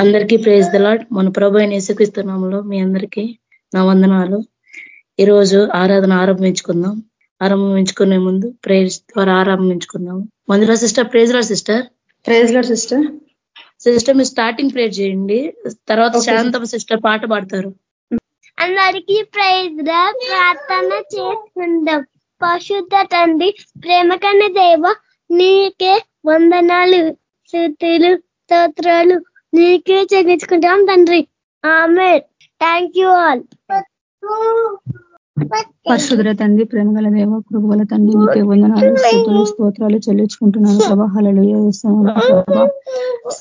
అందరికీ praise the Lord మన ప్రభు అయిన యేసుక్రీస్తునామంలో మీ అందరికీ నా వందనాలు. ఈరోజు ఆరాధన ఆరంభించుకుందాం. ఆరంభించుకునే ముందు ప్రేజ్ ద్వారా ఆరంభించుకుందాం. మందులో sister praise Lord sister. Praise Lord sister. Sister మీరు స్టార్టింగ్ ప్రేజ్ చేయండి. తర్వాత శాంతమ సిస్టర్. పాట పాడతారు. అందరికీ ప్రైజ్ ప్రార్థన చేసుకుందాం పశుద్ధ తండ్రి ప్రేమకన్న దేవ నీకే వందనాలు శృతులు స్తోత్రాలు. నీకే చెల్లించుకుంటాం తండ్రి. ఆమె థ్యాంక్ యూ ఆల్ పరిశుద్ర తండ్రి ప్రేమగల దేవ కృపగల తండ్రి నీకే వందనాలు స్థుతులు స్తోత్రాలు చెల్లించుకుంటున్నాను ప్రభాహాలలో ప్రభా.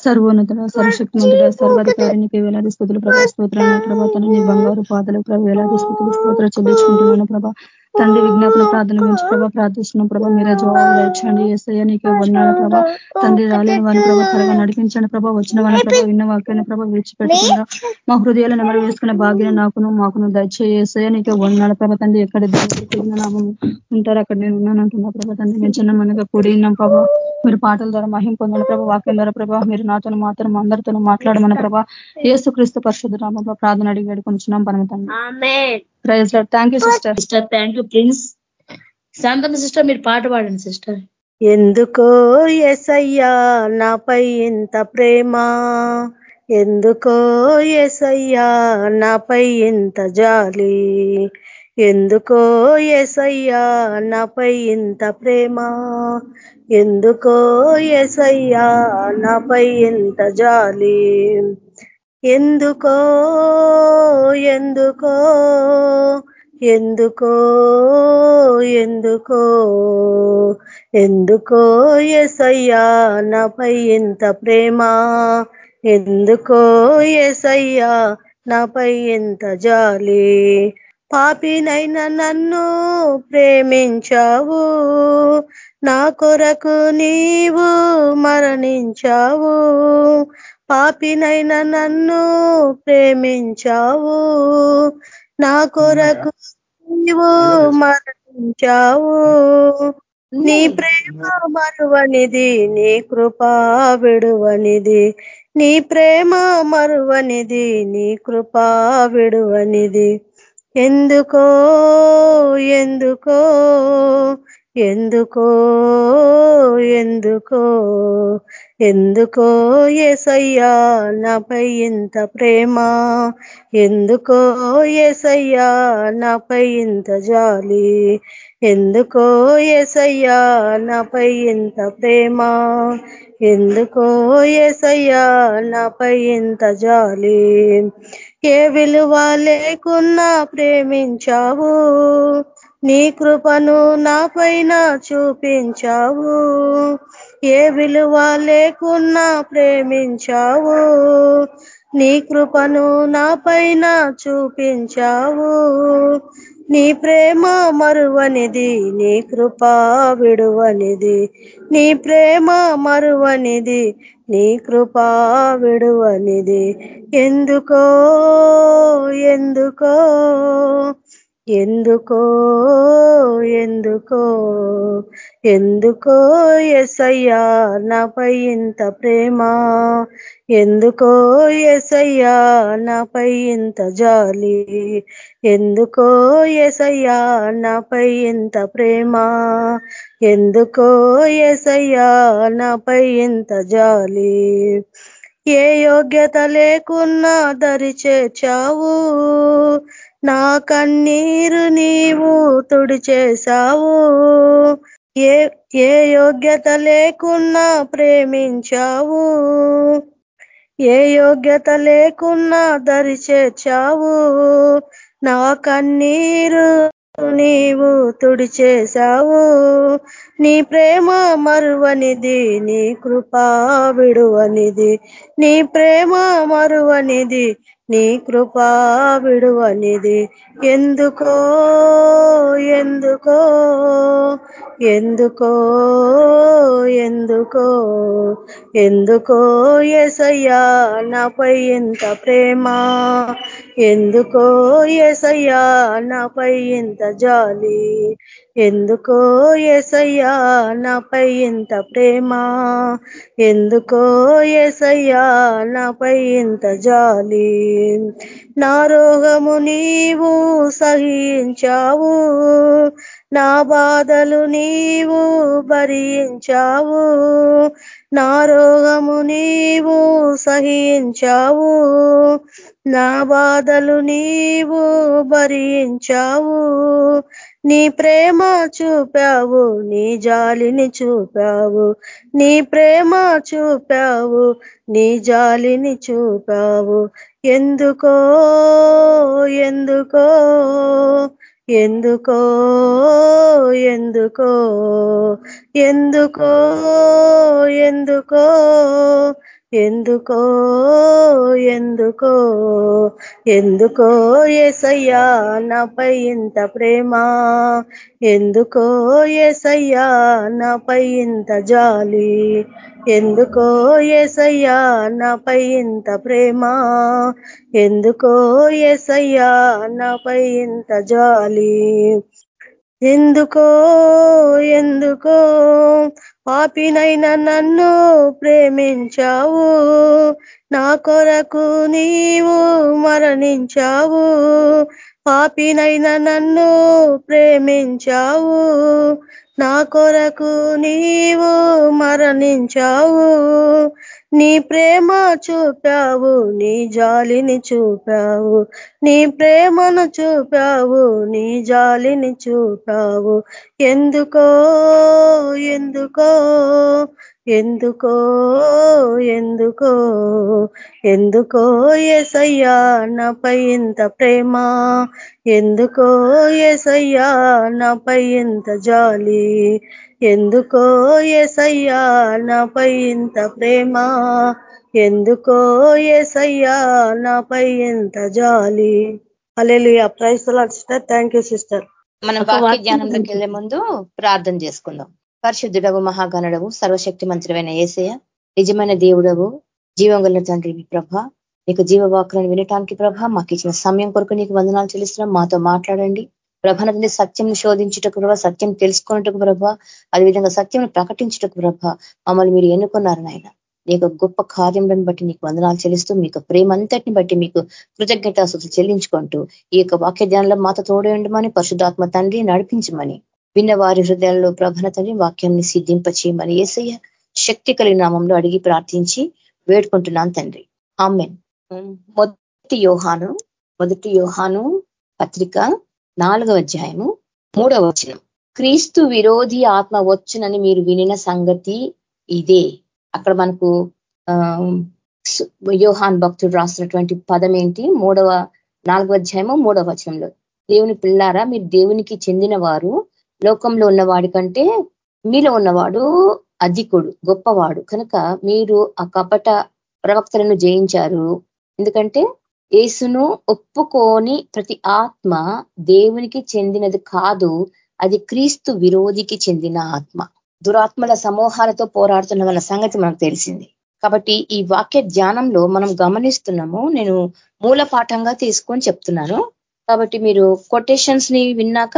సర్వోన్నతుడ సర్వశక్తిమంతుడ సర్వాధికారి నీకే వేలాది స్థుతులు ప్రభా. స్తోత్రాలు ప్రభా. తన నీ బంగారు పాదలు ప్రభా వేలాది స్థుతులు స్తోత్రాలు చెల్లించుకుంటున్నాను ప్రభా. తండ్రి విజ్ఞాపన ప్రార్థన గురించి ప్రభా ప్రార్థిస్తున్నాం ప్రభా మీరే జవాబు ఇచ్చండి ఏసయ్య నీకే ఉన్నాడు ప్రభా. తండ్రి రాలేని వాని ప్రభా త్వరగా నడిపించండి ప్రభా. వచ్చిన వాళ్ళ ప్రభా విన్న వాక్యాన్ని ప్రభా విడిచిపెట్టకుండా మా హృదయాలను నెమరు వేసుకునే భాగ్యం నాకును మాకును దయచేసయ్య నీకే ఉన్నాడు ప్రభా. తండ్రి ఎక్కడ నామం ఉంటారు అక్కడ నేను ఉన్నాను అంటున్నా ప్రభా. తండ్రి నేను చిన్న మనగా కూడి ఉన్నాం ప్రభా. మీరు పాటల ద్వారా మహిం పొందిన ప్రభా వాక్యం ద్వారా ప్రభా. మీరు నాతో మాత్రం అందరితో మాట్లాడమన్న ప్రభా. ఏసుక్రీస్తు పరిశుద్ధ రామ ప్రార్థన అడిగి వేడుకొని పరమతండి praise thank you sister. Sister thank you prince. Shantamma sister మీరు పాట పాడండి సిస్టర్. ఎందుకో ఎసయ్యా నాపై ఇంత ప్రేమ? ఎందుకో ఎసయ్యా నాపై ఇంత జాలి? ఎందుకో ఎసయ్యా నాపై ఇంత ప్రేమ? ఎందుకో ఎసయ్యా నాపై ఇంత జాలి? ఎందుకో ఎందుకో ఎందుకో ఎందుకో ఎందుకో ఎసయ్యా నాపై ఎంత ప్రేమ ఎందుకో ఎసయ్యా నాపై ఎంత జాలి. పాపినైనా నన్ను ప్రేమించావు నా కొరకు నీవు మరణించావు పాపినైనా నన్ను ప్రేమించావు. నా కొరకు నీవు మరణించావు. నీ ప్రేమ మరువనిది నీ కృపా విడువనిది. నీ ప్రేమ మరువనిది నీ కృపా విడువనిది. ఎందుకో ఎందుకో ఎందుకో ఎందుకో ఎందుకో ఏసయ్యా నాపై ఇంత ప్రేమ ఎందుకో ఏసయ్యా నాపై ఇంత జాలి ఎందుకో ఏసయ్యా నాపై ఇంత ప్రేమ ఎందుకో ఏసయ్యా నాపై ఇంత జాలి. ఏ విలువ లేకున్నా ప్రేమించావు నీ కృపను నాపైన చూపించావు. ఏ విలువ లేకున్నా ప్రేమించావు. నీ కృపను నాపైన చూపించావు. నీ ప్రేమ మరువనిది నీ కృప విడువనిది. నీ ప్రేమ మరువనిది నీ కృప విడువనిది. ఎందుకో ఎందుకో ఎందుకో ఎందుకో ఎందుకో ఎసయ్యా నాపై ఇంత ప్రేమ. ఎందుకో ఎసయ్యా నాపై ఇంత జాలి. ఎందుకో ఎసయ్యా నాపై ఇంత ప్రేమ. ఎందుకో ఎసయ్యా నాపై ఇంత జాలి. ఏ యోగ్యత లేకున్నా దరి చేచావు నా కన్నీరు నీవు తుడిచేశావు. ఏ ఏ యోగ్యత లేకున్నా ప్రేమించావు. ఏ యోగ్యత లేకున్నా దరి చేర్చావు. నా కన్నీరు నీవు తుడిచేశావు. నీ ప్రేమ మరువనిది నీ కృపా విడువనిది. నీ ప్రేమ మరువనిది నీ కృపా విడువనిది. ఎందుకో ఎందుకో ఎందుకో ఎందుకో ఎందుకో ఎసయ్యా నాపై ఇంత ప్రేమ. ఎందుకో ఎసయ్యా నాపై ఇంత జాలి. ఎందుకో ఎసయ్యా నాపై ఇంత ప్రేమ? ఎందుకో ఎసయ్యా నాపై ఇంత జాలి? నా రోగము నీవు సహించావు నా బాధలు నీవు భరించావు నా రోగము నీవు సహించావు నా బాధలు నీవు భరించావు నీ ప్రేమ చూపావు నీ జాలిని చూపావు. నీ ప్రేమ చూపావు నీ జాలిని చూపావు. ఎందుకో ఎందుకో ఎందుకో ఎందుకో ఎందుకో ఎందుకో ఎందుకో ఎందుకో ఎందుకో ఎసయ్యా నాపై ఇంత ప్రేమ? ఎందుకో ఎసయ్యా నాపై ఇంత జాలి? ఎందుకో ఎసయ్యా నాపై ఇంత ప్రేమ? ఎందుకో ఎసయ్యా నాపై ఇంత జాలి? ఎందుకో ఎందుకో? పాపినైనా నన్ను ప్రేమించావు. నా కొరకు నీవు మరణించావు. పాపినైనా నన్ను ప్రేమించావు. నా కొరకు నీవు మరణించావు. నీ ప్రేమ చూపావు నీ జాలిని చూపావు. నీ ప్రేమను చూపావు నీ జాలిని చూపావు. ఎందుకో ఎందుకో ఎందుకో ఎందుకో ఎందుకో ఎసయ్యా నాపై ఇంత ప్రేమ? ఎందుకో ఎసయ్యా నాపై ఇంత జాలి? ఎందుకో ఎసయ్యా నాపై ఇంత ప్రేమ? ఎందుకో ఎసయ్యా నాపై ఇంత జాలి? అలెలు ప్రైస్తలు సిస్టర్. Thank you sister. మనం వాక్య జ్ఞానంలోకి వెళ్ళే ముందు ప్రార్థన చేసుకుందాం. పరిశుద్ధుడవు మహాగణుడవు సర్వశక్తి మంత్రుడైన ఏసయ నిజమైన దేవుడవు జీవం తండ్రి ప్రభ. నీకు జీవవాకులను వినటానికి ప్రభ మాకు ఇచ్చిన సమయం కొరకు నీకు వందనాలు చెల్లిస్తున్నాం. మాతో మాట్లాడండి. ప్రభనది సత్యం శోధించుటకు ప్రభ సత్యం తెలుసుకున్నట్టుకు ప్రభ అదేవిధంగా సత్యం ప్రకటించుటకు ప్రభ మమ్మల్ని మీరు ఎన్నుకున్నారు నాయన. నీ గొప్ప కార్యములను బట్టి నీకు వందనాలు చెల్లిస్తూ మీకు ప్రేమ అంతటిని బట్టి మీకు కృతజ్ఞతాసులు చెల్లించుకుంటూ ఈ యొక్క వాక్య ధ్యానంలో మాత తోడేయండమని పరిశుద్ధాత్మ తండ్రి నడిపించమని విన్న వారి హృదయాల్లో ప్రభన తండ్రి వాక్యాన్ని సిద్ధింపచేయమని ఏసయ్య శక్తి కలిగిన నామంలో అడిగి ప్రార్థించి వేడుకుంటున్నాను తండ్రి. ఆమెన్. మొదటి యోహాను మొదటి యోహాను పత్రిక నాలుగవ అధ్యాయము మూడవ వచనం. క్రీస్తు విరోధి ఆత్మ వచ్చునని మీరు వినిన సంగతి ఇదే. అక్కడ మనకు యోహాన్ భక్తుడు రాసినటువంటి పదం ఏంటి? మూడవ నాలుగవ అధ్యాయము మూడవ వచనంలో. దేవుని పిల్లారా మీరు దేవునికి చెందిన వారు లోకంలో ఉన్నవాడి కంటే మీలో ఉన్నవాడు అధికుడు గొప్పవాడు. కనుక మీరు ఆ కపట ప్రవక్తలను జయించారు. ఎందుకంటే ఏసును ఒప్పుకోని ప్రతి ఆత్మ దేవునికి చెందినది కాదు అది క్రీస్తు విరోధికి చెందిన ఆత్మ. దురాత్మల సమూహాలతో పోరాడుతున్న సంగతి మనకు తెలిసింది. కాబట్టి ఈ వాక్య ధ్యానంలో మనం గమనిస్తున్నాము. నేను మూల పాఠంగా తీసుకొని చెప్తున్నాను. కాబట్టి మీరు కొటేషన్స్ని విన్నాక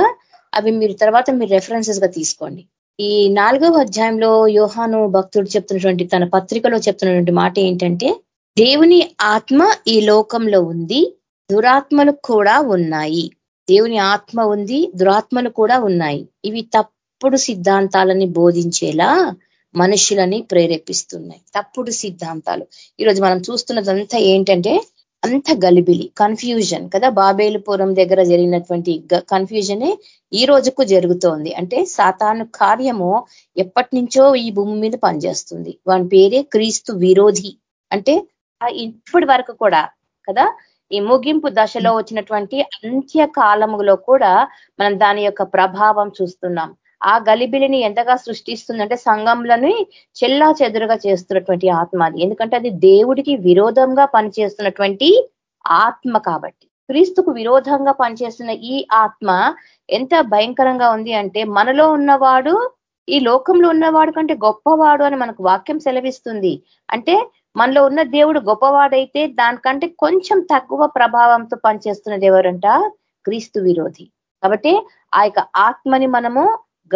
అవి మీరు తర్వాత మీరు రెఫరెన్సెస్గా తీసుకోండి. ఈ నాలుగవ అధ్యాయంలో యోహాను భక్తుడు చెప్తున్నటువంటి తన పత్రికలో చెప్తున్నటువంటి మాట ఏంటంటే దేవుని ఆత్మ ఈ లోకంలో ఉంది దురాత్మలు కూడా ఉన్నాయి. దేవుని ఆత్మ ఉంది దురాత్మలు కూడా ఉన్నాయి. ఇవి తప్పుడు సిద్ధాంతాలని బోధించేలా మనుషులని ప్రేరేపిస్తున్నాయి. తప్పుడు సిద్ధాంతాలు. ఈరోజు మనం చూస్తున్నదంతా ఏంటంటే అంత గలిబిలి కన్ఫ్యూజన్ కదా? బాబేలుపురం దగ్గర జరిగినటువంటి కన్ఫ్యూజనే ఈ రోజుకు జరుగుతోంది. అంటే సాతాను కార్యము ఎప్పటి నుంచో ఈ భూమి మీద పనిచేస్తుంది. వాని పేరే క్రీస్తు విరోధి. అంటే ఇప్పటి వరకు కూడా కదా? ఈ ముగింపు దశలో వచ్చినటువంటి అంత్య కాలములో కూడా మనం దాని యొక్క ప్రభావం చూస్తున్నాం. ఆ గలిబిలిని ఎంతగా సృష్టిస్తుందంటే సంఘంలోని చెల్లా చెదురుగా చేస్తున్నటువంటి ఆత్మ అది. ఎందుకంటే అది దేవుడికి విరోధంగా పనిచేస్తున్నటువంటి ఆత్మ కాబట్టి. క్రీస్తుకు విరోధంగా పనిచేస్తున్న ఈ ఆత్మ ఎంత భయంకరంగా ఉంది అంటే మనలో ఉన్నవాడు ఈ లోకంలో ఉన్నవాడు కంటే గొప్పవాడు అని మనకు వాక్యం సెలవిస్తుంది. అంటే మనలో ఉన్న దేవుడు గొప్పవాడైతే దానికంటే కొంచెం తక్కువ ప్రభావంతో పనిచేస్తున్నది ఎవరంట? క్రీస్తు విరోధి. కాబట్టి ఆ యొక్క ఆత్మని మనము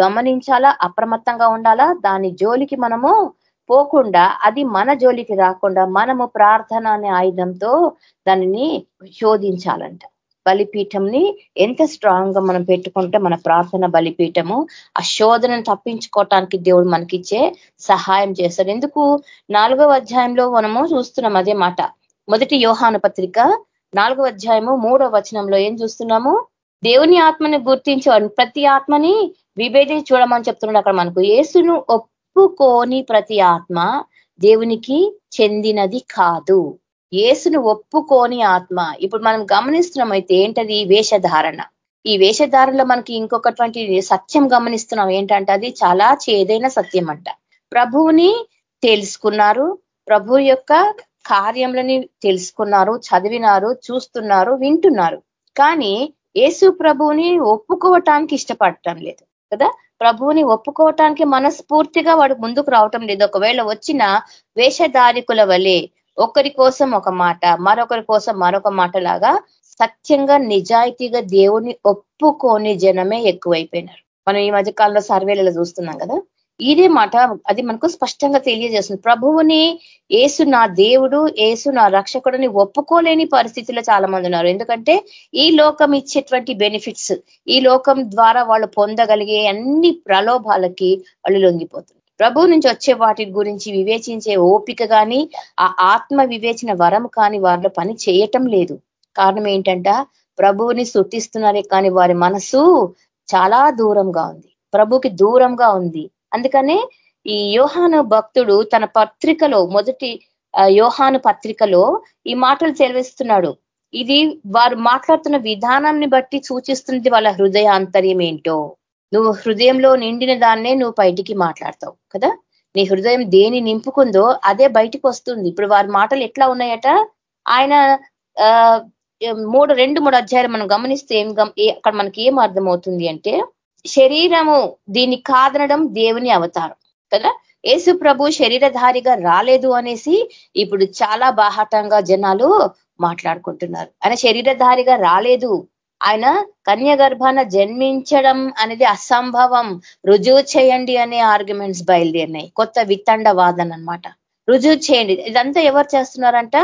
గమనించాలా? అప్రమత్తంగా ఉండాలా? దాని జోలికి మనము పోకుండా అది మన జోలికి రాకుండా మనము ప్రార్థన అనే ఆయుధంతో దానిని శోధించాలంట. బలిపీఠంని ఎంత స్ట్రాంగ్గా మనం పెట్టుకుంటే మన ప్రార్థన బలిపీఠము ఆ శోధనను తప్పించుకోవటానికి దేవుడు మనకిచ్చే సహాయం చేస్తాడు. ఎందుకు? నాలుగవ అధ్యాయంలో మనము చూస్తున్నాం అదే మాట. మొదటి యోహాను పత్రిక నాలుగవ అధ్యాయము మూడవ వచనంలో ఏం చూస్తున్నాము? దేవుని ఆత్మని గుర్తించు ప్రతి ఆత్మని విభేదించి చూడమని చెప్తున్నాడు అక్కడ మనకు. యేసును ఒప్పుకోని ప్రతి ఆత్మ దేవునికి చెందినది కాదు. ఏసును ఒప్పుకోని ఆత్మ. ఇప్పుడు మనం గమనిస్తున్నాం అయితే ఏంటది వేషధారణ. ఈ వేషధారణలో మనకి ఇంకొకటువంటి సత్యం గమనిస్తున్నాం. ఏంటంటే అది చాలా చేదైన సత్యం అంట ప్రభువుని తెలుసుకున్నారు. ప్రభు యొక్క కార్యములని తెలుసుకున్నారు. చదివినారు చూస్తున్నారు వింటున్నారు. కానీ యేసు ప్రభువుని ఒప్పుకోవటానికి ఇష్టపడటం లేదు. కదా? ప్రభువుని ఒప్పుకోవటానికి మనస్ఫూర్తిగా వాడు ముందుకు రావటం లేదు. ఒకవేళ వచ్చిన వేషధారికుల వలె ఒకరి కోసం ఒక మాట మరొకరి కోసం మరొక మాట లాగా సత్యంగా నిజాయితీగా దేవుని ఒప్పుకోని జనమే ఎక్కువైపోయినారు. మనం ఈ మధ్య కాలంలో సర్వేలలో చూస్తున్నాం కదా? ఇదే మాట అది మనకు స్పష్టంగా తెలియజేస్తుంది. ప్రభువుని ఏసు నా దేవుడు ఏసు నా రక్షకుడిని ఒప్పుకోలేని పరిస్థితిలో చాలా మంది ఉన్నారు. ఎందుకంటే ఈ లోకం ఇచ్చేటువంటి బెనిఫిట్స్ ఈ లోకం ద్వారా వాళ్ళు పొందగలిగే అన్ని ప్రలోభాలకి వాళ్ళు లొంగిపోతున్నారు. ప్రభు నుంచి వచ్చే వాటి గురించి వివేచించే ఓపిక కానీ ఆ ఆత్మ వివేచన వరం కానీ వారిలో పని చేయటం లేదు. కారణం ఏంటంట ప్రభువుని సుట్టిస్తున్నారే కానీ వారి మనసు చాలా దూరంగా ఉంది. ప్రభుకి దూరంగా ఉంది. అందుకనే ఈ యోహాను భక్తుడు తన పత్రికలో మొదటి యోహాను పత్రికలో ఈ మాటలు తెలివిస్తున్నాడు ఇది వారు మాట్లాడుతున్న విధానాన్ని బట్టి సూచిస్తుంది వాళ్ళ హృదయాంతర్యం ఏంటో. నువ్వు హృదయంలో నిండిన దాన్నే నువ్వు బయటికి మాట్లాడతావు కదా? నీ హృదయం దేని నింపుకుందో అదే బయటికి వస్తుంది. ఇప్పుడు వారి మాటలు ఎట్లా ఉన్నాయట? ఆయన మూడు రెండు మూడు అధ్యాయులు మనం గమనిస్తే ఏం అక్కడ మనకి ఏం అర్థమవుతుంది అంటే శరీరము దీన్ని కాదనడం దేవుని అవతారం. కదా? యేసు ప్రభు శరీరధారిగా రాలేదు అనేసి ఇప్పుడు చాలా బాహాటంగా జనాలు మాట్లాడుకుంటున్నారు. ఆయన శరీరధారిగా రాలేదు. ఆయన కన్య గర్భాన జన్మించడం అనేది అసంభవం. రుజువు చేయండి అనే ఆర్గ్యుమెంట్స్ బయలుదేరినాయి. కొత్త విత్తండ వాదన అనమాట రుజువు చేయండి. ఇదంతా ఎవరు చేస్తున్నారంట?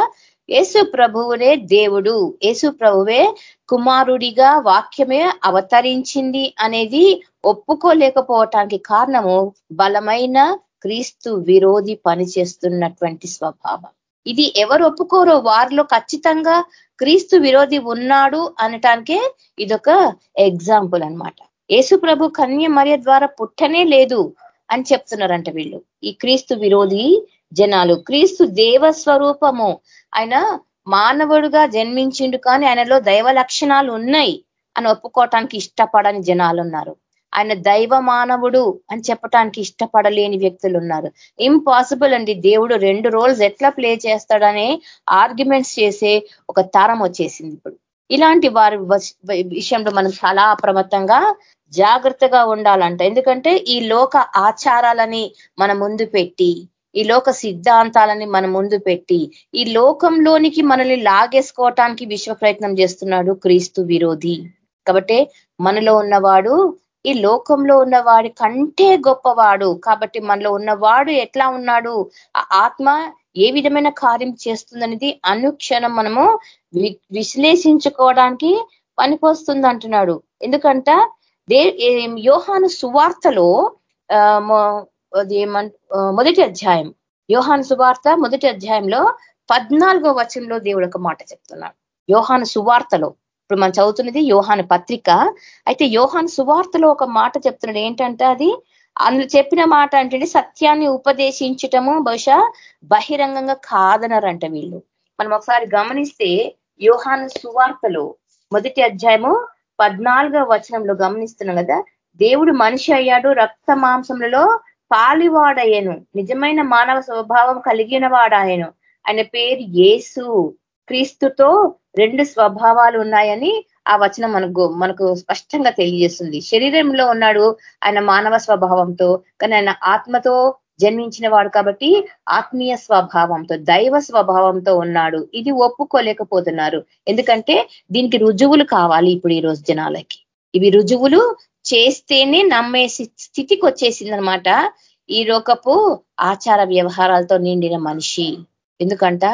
యేసు ప్రభువునే దేవుడు. యేసు ప్రభువే కుమారుడిగా వాక్యమే అవతరించింది అనేది ఒప్పుకోలేకపోవటానికి కారణము బలమైన క్రీస్తు విరోధి పనిచేస్తున్నటువంటి స్వభావం. ఇది ఎవరు ఒప్పుకోరో వారిలో ఖచ్చితంగా క్రీస్తు విరోధి ఉన్నాడు అనటానికే ఇదొక ఎగ్జాంపుల్ అనమాట యేసు ప్రభు కన్య మర్య ద్వారా పుట్టనే లేదు అని చెప్తున్నారంట వీళ్ళు. ఈ క్రీస్తు విరోధి జనాలు. క్రీస్తు దేవ స్వరూపము ఆయన మానవుడుగా జన్మించిండు కానీ ఆయనలో దైవ లక్షణాలు ఉన్నాయి అని ఒప్పుకోవటానికి ఇష్టపడని జనాలు ఉన్నారు ఆయన దైవ మానవుడు అని చెప్పటానికి ఇష్టపడలేని వ్యక్తులు ఉన్నారు ఇంపాసిబుల్ అండి. దేవుడు రెండు రోల్స్ ఎట్లా ప్లే చేస్తాడనే ఆర్గ్యుమెంట్స్ చేసే ఒక తరం వచ్చేసింది ఇప్పుడు. ఇలాంటి వారి విషయంలో మనం చాలా అప్రమత్తంగా జాగ్రత్తగా ఉండాలంట. ఎందుకంటే ఈ లోక ఆచారాలని మన ముందు పెట్టి ఈ లోక సిద్ధాంతాలని మన ముందు పెట్టి ఈ లోకంలోనికి మనల్ని లాగేసుకోవటానికి విశ్వ ప్రయత్నం చేస్తున్నాడు క్రీస్తు విరోధి. కాబట్టి మనలో ఉన్నవాడు ఈ లోకంలో ఉన్నవాడి కంటే గొప్పవాడు. కాబట్టి మనలో ఉన్నవాడు ఎట్లా ఉన్నాడు? ఆ ఆత్మ ఏ విధమైన కార్యం చేస్తుందనేది అనుక్షణం మనము విశ్లేషించుకోవడానికి పనికొస్తుంది అంటున్నాడు ఎందుకంట దే యోహాను సువార్తలో అది మొదటి అధ్యాయం. యోహాన్ సువార్త మొదటి అధ్యాయంలో పద్నాలుగో వచనంలో దేవుడు ఒక మాట చెప్తున్నాడు. యోహాను సువార్తలో. ఇప్పుడు మనం చదువుతున్నది యోహాను పత్రిక. అయితే యోహాను సువార్తలో ఒక మాట చెప్తున్నాడు. ఏంటంటే అది? అందులో చెప్పిన మాట అంటే సత్యాన్ని ఉపదేశించటము బహుశా బహిరంగంగా కాదనరంట వీళ్ళు. మనం ఒకసారి గమనిస్తే యోహాను సువార్తలో మొదటి అధ్యాయము పద్నాలుగో వచనంలో గమనిస్తున్నాం కదా? దేవుడు మనిషి అయ్యాడు రక్త మాంసములలో పాలివాడయ్యను నిజమైన మానవ స్వభావం కలిగిన వాడాయను. ఆయన పేరు యేసు. క్రీస్తుతో రెండు స్వభావాలు ఉన్నాయని ఆ వచనం మనకు మనకు స్పష్టంగా తెలియజేస్తుంది. శరీరంలో ఉన్నాడు ఆయన మానవ స్వభావంతో కానీ ఆయన ఆత్మతో జన్మించిన వాడు కాబట్టి ఆత్మీయ స్వభావంతో దైవ స్వభావంతో ఉన్నాడు. ఇది ఒప్పుకోలేకపోతున్నారు. ఎందుకంటే దీనికి రుజువులు కావాలి ఇప్పుడు ఈ రోజు జనాలకి. ఇవి రుజువులు చేస్తేనే నమ్మే స్థితికి వచ్చేసిందనమాట ఈ లోకపు ఆచార వ్యవహారాలతో నిండిన మనిషి. ఎందుకంట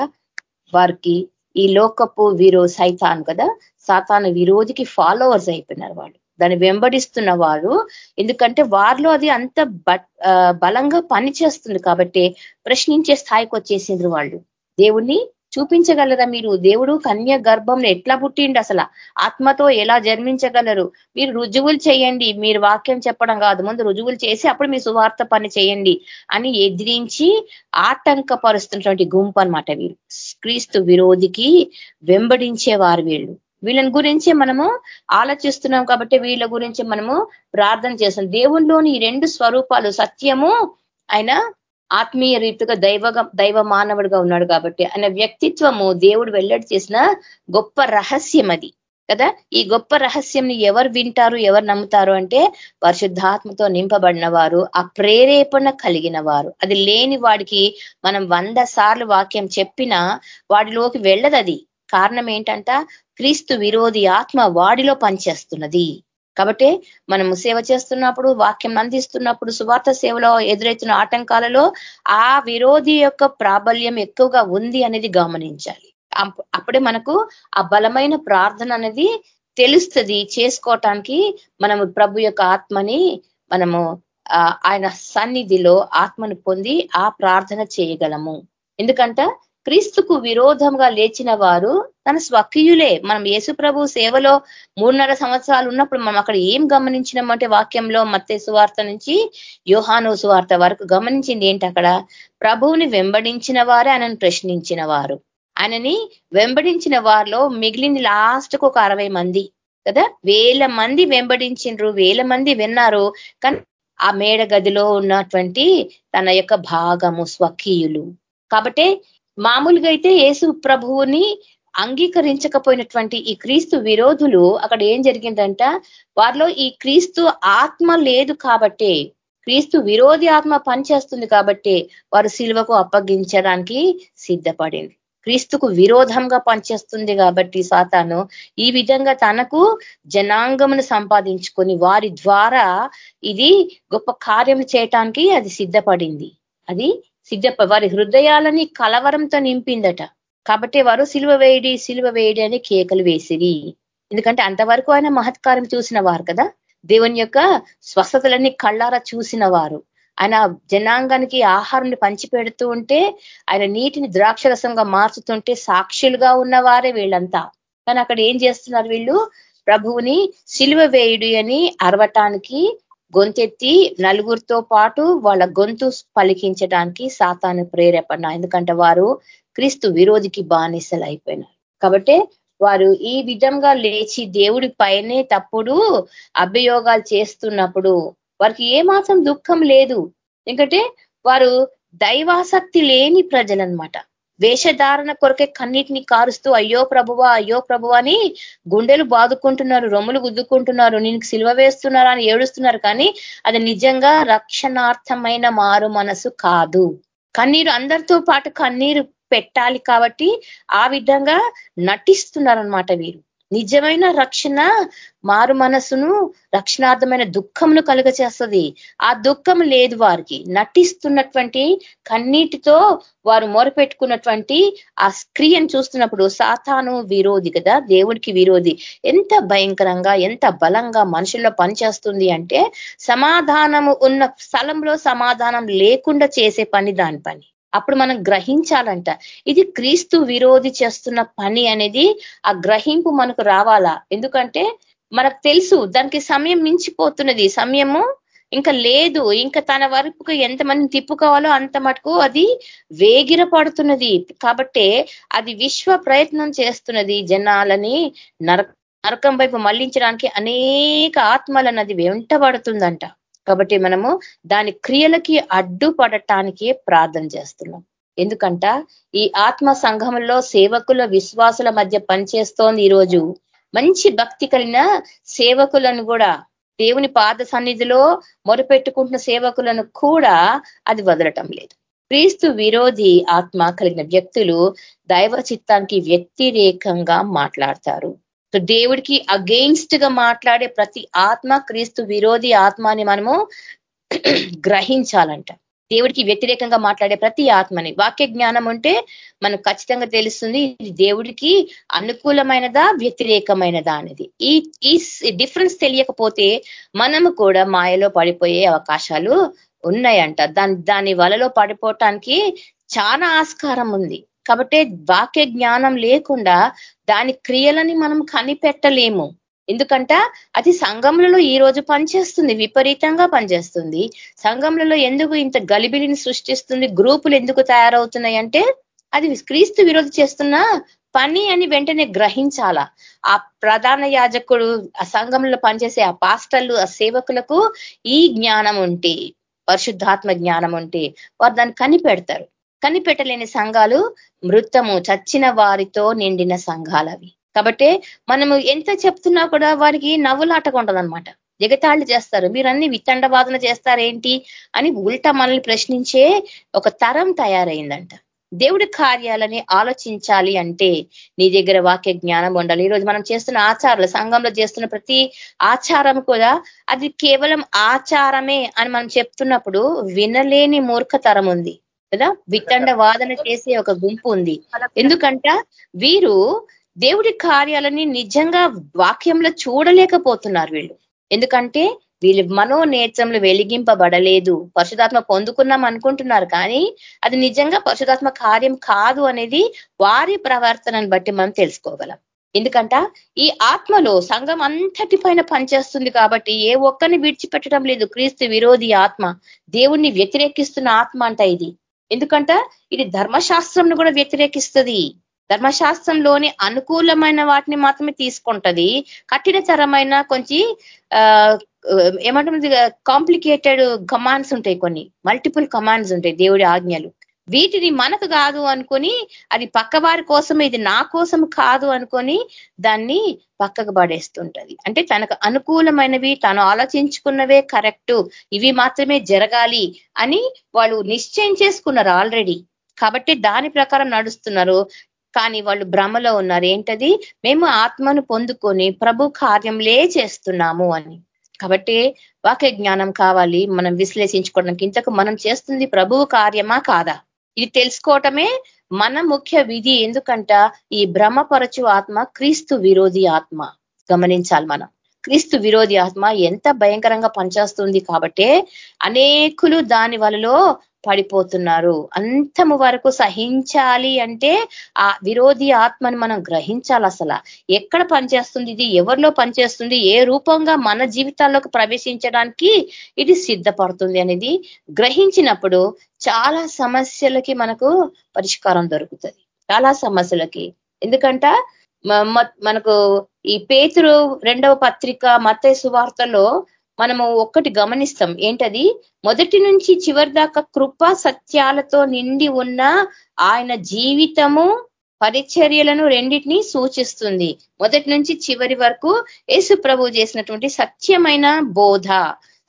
వారికి ఈ లోకపు వీరో సైతాన్ కదా సాతాను విరోధికి ఫాలోవర్స్ అయిపోయినారు వాళ్ళు. దాన్ని వెంబడిస్తున్న వారు ఎందుకంటే వారిలో అది అంత బలంగా పనిచేస్తుంది కాబట్టి ప్రశ్నించే స్థాయికి వచ్చేసిండ్రు వాళ్ళు. దేవుణ్ణి చూపించగలరా మీరు? దేవుడు కన్య గర్భంలో ఎట్లా పుట్టిండు అసలు? ఆత్మతో ఎలా జన్మించగలరు? మీరు రుజువులు చేయండి. మీరు వాక్యం చెప్పడం కాదు. ముందు రుజువులు చేసి అప్పుడు మీ సువార్త పని చేయండి అని ఎదిరించి ఆటంకపరుస్తున్నటువంటి గుంపు అనమాట వీరు క్రీస్తు విరోధికి వెంబడించే వారు వీళ్ళు. వీళ్ళని గురించి మనము ఆలోచిస్తున్నాం కాబట్టి వీళ్ళ గురించి మనము ప్రార్థన చేస్తాం దేవుణ్ణిలోని ఈ రెండు స్వరూపాలు సత్యము ఆయన ఆత్మీయ రీతిగా దైవగా దైవ మానవుడిగా ఉన్నాడు కాబట్టి ఆయన వ్యక్తిత్వము దేవుడు వెల్లడి చేసిన గొప్ప రహస్యం అది. కదా? ఈ గొప్ప రహస్యంని ఎవరు వింటారు ఎవరు నమ్ముతారు అంటే పరిశుద్ధాత్మతో నింపబడిన వారు ఆ ప్రేరేపణ కలిగిన వారు. అది లేని వాడికి మనం వంద సార్లు వాక్యం చెప్పినా వాడిలోకి వెళ్ళదది. కారణం ఏంటంట? క్రీస్తు విరోధి ఆత్మ వాడిలో పనిచేస్తున్నది. కాబట్టి మనము సేవ చేస్తున్నప్పుడు వాక్యం అందిస్తున్నప్పుడు సువార్త సేవలో ఎదురైతున్న ఆటంకాలలో ఆ విరోధి యొక్క ప్రాబల్యం ఎక్కువగా ఉంది అనేది గమనించాలి. అప్పుడే మనకు ఆ బలమైన ప్రార్థన అనేది తెలుస్తుంది. చేసుకోవటానికి మనము ప్రభు యొక్క ఆత్మని మనము ఆయన సన్నిధిలో ఆత్మను పొంది ఆ ప్రార్థన చేయగలము. ఎందుకంట క్రీస్తుకు విరోధంగా లేచిన వారు తన స్వకీయులే. మనం యేసు ప్రభు సేవలో మూడున్నర సంవత్సరాలు ఉన్నప్పుడు మనం అక్కడ ఏం గమనించినామంటే వాక్యంలో మత్తే సువార్త నుంచి యోహాను సువార్త వరకు గమనించింది ఏంటి అక్కడ? ప్రభువుని వెంబడించిన వారే ఆయనను ప్రశ్నించిన వారు. ఆయనని వెంబడించిన వారిలో మిగిలిన లాస్ట్కు ఒక అరవై మంది. కదా? వేల మంది వెంబడించిండ్రు వేల మంది విన్నారు. కానీ ఆ మేడ గదిలో ఉన్నటువంటి తన యొక్క భాగము స్వకీయులు. కాబట్టి మామూలుగా అయితే యేసు ప్రభువుని అంగీకరించకపోయినటువంటి ఈ క్రీస్తు విరోధులు అక్కడ ఏం జరిగిందంట? వారిలో ఈ క్రీస్తు ఆత్మ లేదు కాబట్టే క్రీస్తు విరోధి ఆత్మ పనిచేస్తుంది కాబట్టి వారు శిలువకు అప్పగించడానికి సిద్ధపడింది. క్రీస్తుకు విరోధంగా పనిచేస్తుంది కాబట్టి సాతాను ఈ విధంగా తనకు జనాంగమును సంపాదించుకొని వారి ద్వారా ఇది గొప్ప కార్యం చేయటానికి అది సిద్ధపడింది. అది సిద్ధ వారి హృదయాలని కలవరంతో నింపిందట. కాబట్టి వారు సిలువ వేయడి సిలువ వేయడి అని కేకలు వేసిరి. ఎందుకంటే అంతవరకు ఆయన మహత్కారం చూసిన వారు కదా. దేవుని యొక్క స్వస్థతలన్నీ కళ్ళారా చూసిన వారు. ఆయన జనాంగానికి ఆహారం పంచిపెడుతూ ఉంటే ఆయన నీటిని ద్రాక్షరసంగా మార్చుతుంటే సాక్షులుగా ఉన్నవారే వీళ్ళంతా. కానీ అక్కడ ఏం చేస్తున్నారు వీళ్ళు? ప్రభువుని సిలువ వేయుడి అని అరవటానికి గొంతెత్తి నలుగురితో పాటు వాళ్ళ గొంతు పలికించడానికి సాతాను ప్రేరేపణ ఎందుకంటే వారు క్రీస్తు విరోధికి బానిసలు అయిపోయినారు. కాబట్టి వారు ఈ విధంగా లేచి దేవుడి పైనే తప్పుడు అభియోగాలు చేస్తున్నప్పుడు వారికి ఏమాత్రం దుఃఖం లేదు. ఎందుకంటే వారు దైవాసక్తి లేని ప్రజలనమాట వేషధారణ కొరకే కన్నిటిని కారుస్తూ అయ్యో ప్రభువా అయ్యో ప్రభువా అని గుండెలు బాదుకుంటున్నారు రొమ్ములు గుద్దుకుంటున్నారు నేను సిల్వ వేస్తున్నారా అని ఏడుస్తున్నారు కానీ అది నిజంగా రక్షణార్థమైన మారు మనసు కాదు. కన్నీరు అందరితో పాటు కన్నీరు పెట్టాలి కాబట్టి ఆ విధంగా నటిస్తున్నారనమాట వీరు. నిజమైన రక్షణ మారు మనసును రక్షణార్థమైన దుఃఖమును కలుగ చేస్తుంది ఆ దుఃఖం లేదు వారికి. నటిస్తున్నటువంటి కన్నీటితో వారు మొరపెట్టుకున్నటువంటి ఆ స్క్రియను చూస్తున్నప్పుడు సాతాను విరోధి కదా దేవుడికి విరోధి. ఎంత భయంకరంగా ఎంత బలంగా మనుషుల్లో పనిచేస్తుంది అంటే సమాధానము ఉన్న స్థలంలో సమాధానం లేకుండా చేసే పని దాని పని. అప్పుడు మనం గ్రహించాలంట. ఇది క్రీస్తు విరోధి చేస్తున్న పని అనేది ఆ గ్రహింపు మనకు రావాలా? ఎందుకంటే మనకు తెలుసు దానికి సమయం మించిపోతున్నది. సమయము ఇంకా లేదు. ఇంకా తన వరకు ఎంతమంది తిప్పుకోవాలో అంత మటుకు అది వేగిర పడుతున్నది కాబట్టే అది విశ్వ ప్రయత్నం చేస్తున్నది. జనాలని నరకం వైపు మళ్ళించడానికి అనేక ఆత్మలను అది వెంటబడుతుందంట. కాబట్టి మనము దాని క్రియలకి అడ్డుపడటానికి ప్రార్థన చేస్తున్నాం. ఎందుకంట ఈ ఆత్మ సంఘంలో సేవకుల విశ్వాసుల మధ్య పనిచేస్తోంది ఈరోజు. మంచి భక్తి కలిగిన సేవకులను కూడా దేవుని పాద సన్నిధిలో మొరపెట్టుకుంటున్న సేవకులను కూడా అది వదలటం లేదు. క్రీస్తు విరోధి ఆత్మ కలిగిన వ్యక్తులు దైవ చిత్తానికి వ్యతిరేకంగా మాట్లాడతారు. సో దేవుడికి అగెయిన్స్ట్గా మాట్లాడే ప్రతి ఆత్మ క్రీస్తు విరోధి ఆత్మ అని మనము గ్రహించాలంట. దేవుడికి వ్యతిరేకంగా మాట్లాడే ప్రతి ఆత్మని. వాక్య జ్ఞానం ఉంటే మనకు ఖచ్చితంగా తెలుస్తుంది ఇది దేవుడికి అనుకూలమైనదా వ్యతిరేకమైనదా అనేది. ఈ ఈ డిఫరెన్స్ తెలియకపోతే మనము కూడా మాయలో పడిపోయే అవకాశాలు ఉన్నాయంట. దాని దాని వలలో పడిపోవటానికి చాలా ఆస్కారం ఉంది. కాబట్టి వాక్య జ్ఞానం లేకుండా దాని క్రియలని మనం కనిపెట్టలేము. ఎందుకంట అది సంఘములలో ఈ రోజు పనిచేస్తుంది విపరీతంగా పనిచేస్తుంది. సంఘములలో ఎందుకు ఇంత గలిబిలిని సృష్టిస్తుంది గ్రూపులు ఎందుకు తయారవుతున్నాయి అంటే అది క్రీస్తు విరోధి చేస్తున్న పని అని వెంటనే గ్రహించాలా. ఆ ప్రధాన యాజకుడు ఆ సంఘంలో పనిచేసే ఆ పాస్టర్లు ఆ సేవకులకు ఈ జ్ఞానం ఉంటే పరిశుద్ధాత్మ జ్ఞానం ఉంటే వారు దాన్ని కనిపెడతారు. కనిపెట్టలేని సంఘాలు మృతము చచ్చిన వారితో నిండిన సంఘాలు అవి కాబట్టి మనము ఎంత చెప్తున్నా కూడా వారికి నవ్వులాటగా ఉండదనమాట ఎగతాళి చేస్తారు. మీరు అన్ని వితండవాదన చేస్తారేంటి అని ఉల్టా మనల్ని ప్రశ్నించే ఒక తరం తయారైందంట. దేవుడి కార్యాలని ఆలోచించాలి అంటే నీ దగ్గర వాక్య జ్ఞానం ఉండాలి. ఈరోజు మనం చేస్తున్న ఆచారాలు సంఘంలో చేస్తున్న ప్రతి ఆచారం కూడా అది కేవలం ఆచారమే అని మనం చెప్తున్నప్పుడు వినలేని మూర్ఖతరం ఉంది. కదా? వితండ వాదన చేసే ఒక గుంపు ఉంది. ఎందుకంట వీరు దేవుడి కార్యాలని నిజంగా వాక్యంలో చూడలేకపోతున్నారు వీళ్ళు. ఎందుకంటే వీళ్ళు మనోనేత్రంలో వెలిగింపబడలేదు. పరశుధాత్మ పొందుకున్నాం అనుకుంటున్నారు కానీ అది నిజంగా పరశుధాత్మ కార్యం కాదు అనేది వారి ప్రవర్తనను బట్టి మనం తెలుసుకోగలం. ఎందుకంట ఈ ఆత్మలో సంఘం అంతటి పైన పనిచేస్తుంది కాబట్టి ఏ ఒక్కరిని విడిచిపెట్టడం లేదు. క్రీస్తు విరోధి ఆత్మ దేవుణ్ణి వ్యతిరేకిస్తున్న ఆత్మ అంట ఇది. ఎందుకంట ఇది ధర్మశాస్త్రంను కూడా వ్యతిరేకిస్తుంది. ధర్మశాస్త్రంలోని అనుకూలమైన వాటిని మాత్రమే తీసుకుంటది. కఠినతరమైన కొంచెం ఏమంటుంది కాంప్లికేటెడ్ కమాండ్స్ ఉంటాయి కొన్ని. మల్టిపుల్ కమాండ్స్ ఉంటాయి దేవుడి ఆజ్ఞలు. వీటిని మనకు కాదు అనుకొని అది పక్కవారి కోసం ఇది నా కోసం కాదు అనుకొని దాన్ని పక్కకు పడేస్తుంటది. అంటే తనకు అనుకూలమైనవి తను ఆలోచించుకున్నవే కరెక్ట్ ఇవి మాత్రమే జరగాలి అని వాళ్ళు నిశ్చయం చేసుకున్నారు ఆల్రెడీ. కాబట్టి దాని ప్రకారం నడుస్తున్నారు. కానీ వాళ్ళు భ్రమలో ఉన్నారు. ఏంటది? మేము ఆత్మను పొందుకొని ప్రభు కార్యంలే చేస్తున్నాము అని. కాబట్టి వాక్య జ్ఞానం కావాలి. మనం విశ్లేషించుకోవడానికి ఇంతకు మనం చేస్తుంది ప్రభువు కార్యమా కాదా? ఇది తెలుసుకోవటమే మన ముఖ్య విధి. ఎందుకంట? ఈ భ్రమపరచు ఆత్మ క్రీస్తు విరోధి ఆత్మ. గమనించాలి మనం. క్రీస్తు విరోధి ఆత్మ ఎంత భయంకరంగా పనిచేస్తుంది కాబట్టే అనేకులు దాని వలలో పడిపోతున్నారు. అంతము వరకు సహించాలి అంటే ఆ విరోధి ఆత్మని మనం గ్రహించాలి అసలు. ఎక్కడ పనిచేస్తుంది ఇది? ఎవరిలో పనిచేస్తుంది? ఏ రూపంగా మన జీవితాల్లోకి ప్రవేశించడానికి ఇది సిద్ధపడుతుంది అనేది గ్రహించినప్పుడు చాలా సమస్యలకి మనకు పరిష్కారం దొరుకుతుంది. చాలా సమస్యలకి. ఎందుకంట మనకు ఈ పేతురు రెండవ పత్రిక మత సువార్తలో మనము ఒక్కటి గమనిస్తాం. ఏంటది? మొదటి నుంచి చివరి దాకా కృప సత్యాలతో నిండి ఉన్న ఆయన జీవితము పరిచర్యలను రెండింటినీ సూచిస్తుంది. మొదటి నుంచి చివరి వరకు యేసు ప్రభు చేసినటువంటి సత్యమైన బోధ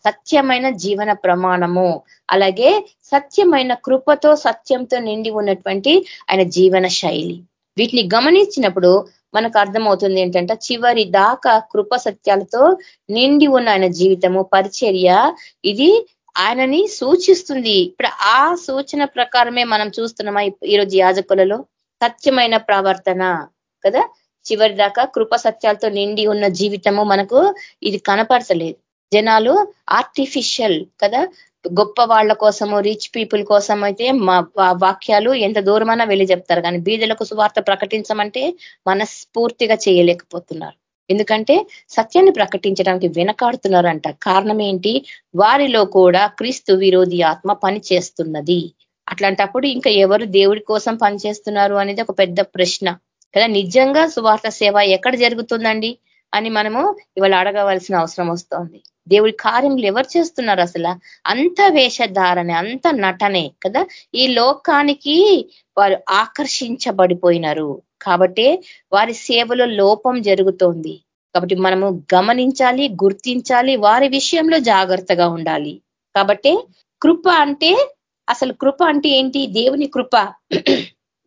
సత్యమైన జీవన ప్రమాణము అలాగే సత్యమైన కృపతో సత్యంతో నిండి ఉన్నటువంటి ఆయన జీవన శైలి. వీటిని గమనించినప్పుడు మనకు అర్థమవుతుంది ఏంటంటే చివరి దాకా కృప సత్యాలతో నిండి ఉన్న ఆయన జీవితము పరిచర్య ఇది ఆయనని సూచిస్తుంది. ఇప్పుడు ఆ సూచన ప్రకారమే మనం చూస్తున్నామా ఈరోజు యాజకులలో? సత్యమైన ప్రవర్తన కదా? చివరి దాకా కృప సత్యాలతో నిండి ఉన్న జీవితము మనకు ఇది కనపరచలేదు. జనాలు ఆర్టిఫిషియల్ కదా? గొప్ప వాళ్ళ కోసము రిచ్ పీపుల్ కోసం అయితే మా వాక్యాలు ఎంత దూరమైనా వెళ్ళి చెప్తారు. కానీ బీదలకు సువార్త ప్రకటించమంటే మనస్ఫూర్తిగా చేయలేకపోతున్నారు. ఎందుకంటే సత్యాన్ని ప్రకటించడానికి వెనకాడుతున్నారంట. కారణం ఏంటి? వారిలో కూడా క్రీస్తు విరోధి ఆత్మ పని చేస్తున్నది అట్లాంటప్పుడు ఇంకా ఎవరు దేవుడి కోసం పనిచేస్తున్నారు అనేది ఒక పెద్ద ప్రశ్న. కదా నిజంగా సువార్త సేవ ఎక్కడ జరుగుతుందండి? అని మనము ఇవాళ అడగవలసిన అవసరం వస్తోంది. దేవుడి కార్యములు ఎవరు చేస్తున్నారు అసలు? అంత వేషధారణ అంత నటనే కదా? ఈ లోకానికి వారు ఆకర్షించబడిపోయినారు. కాబట్టి వారి సేవలో లోపం జరుగుతోంది. కాబట్టి మనము గమనించాలి గుర్తించాలి వారి విషయంలో జాగ్రత్తగా ఉండాలి. కాబట్టి కృప అంటే అసలు కృప అంటే ఏంటి? దేవుని కృప.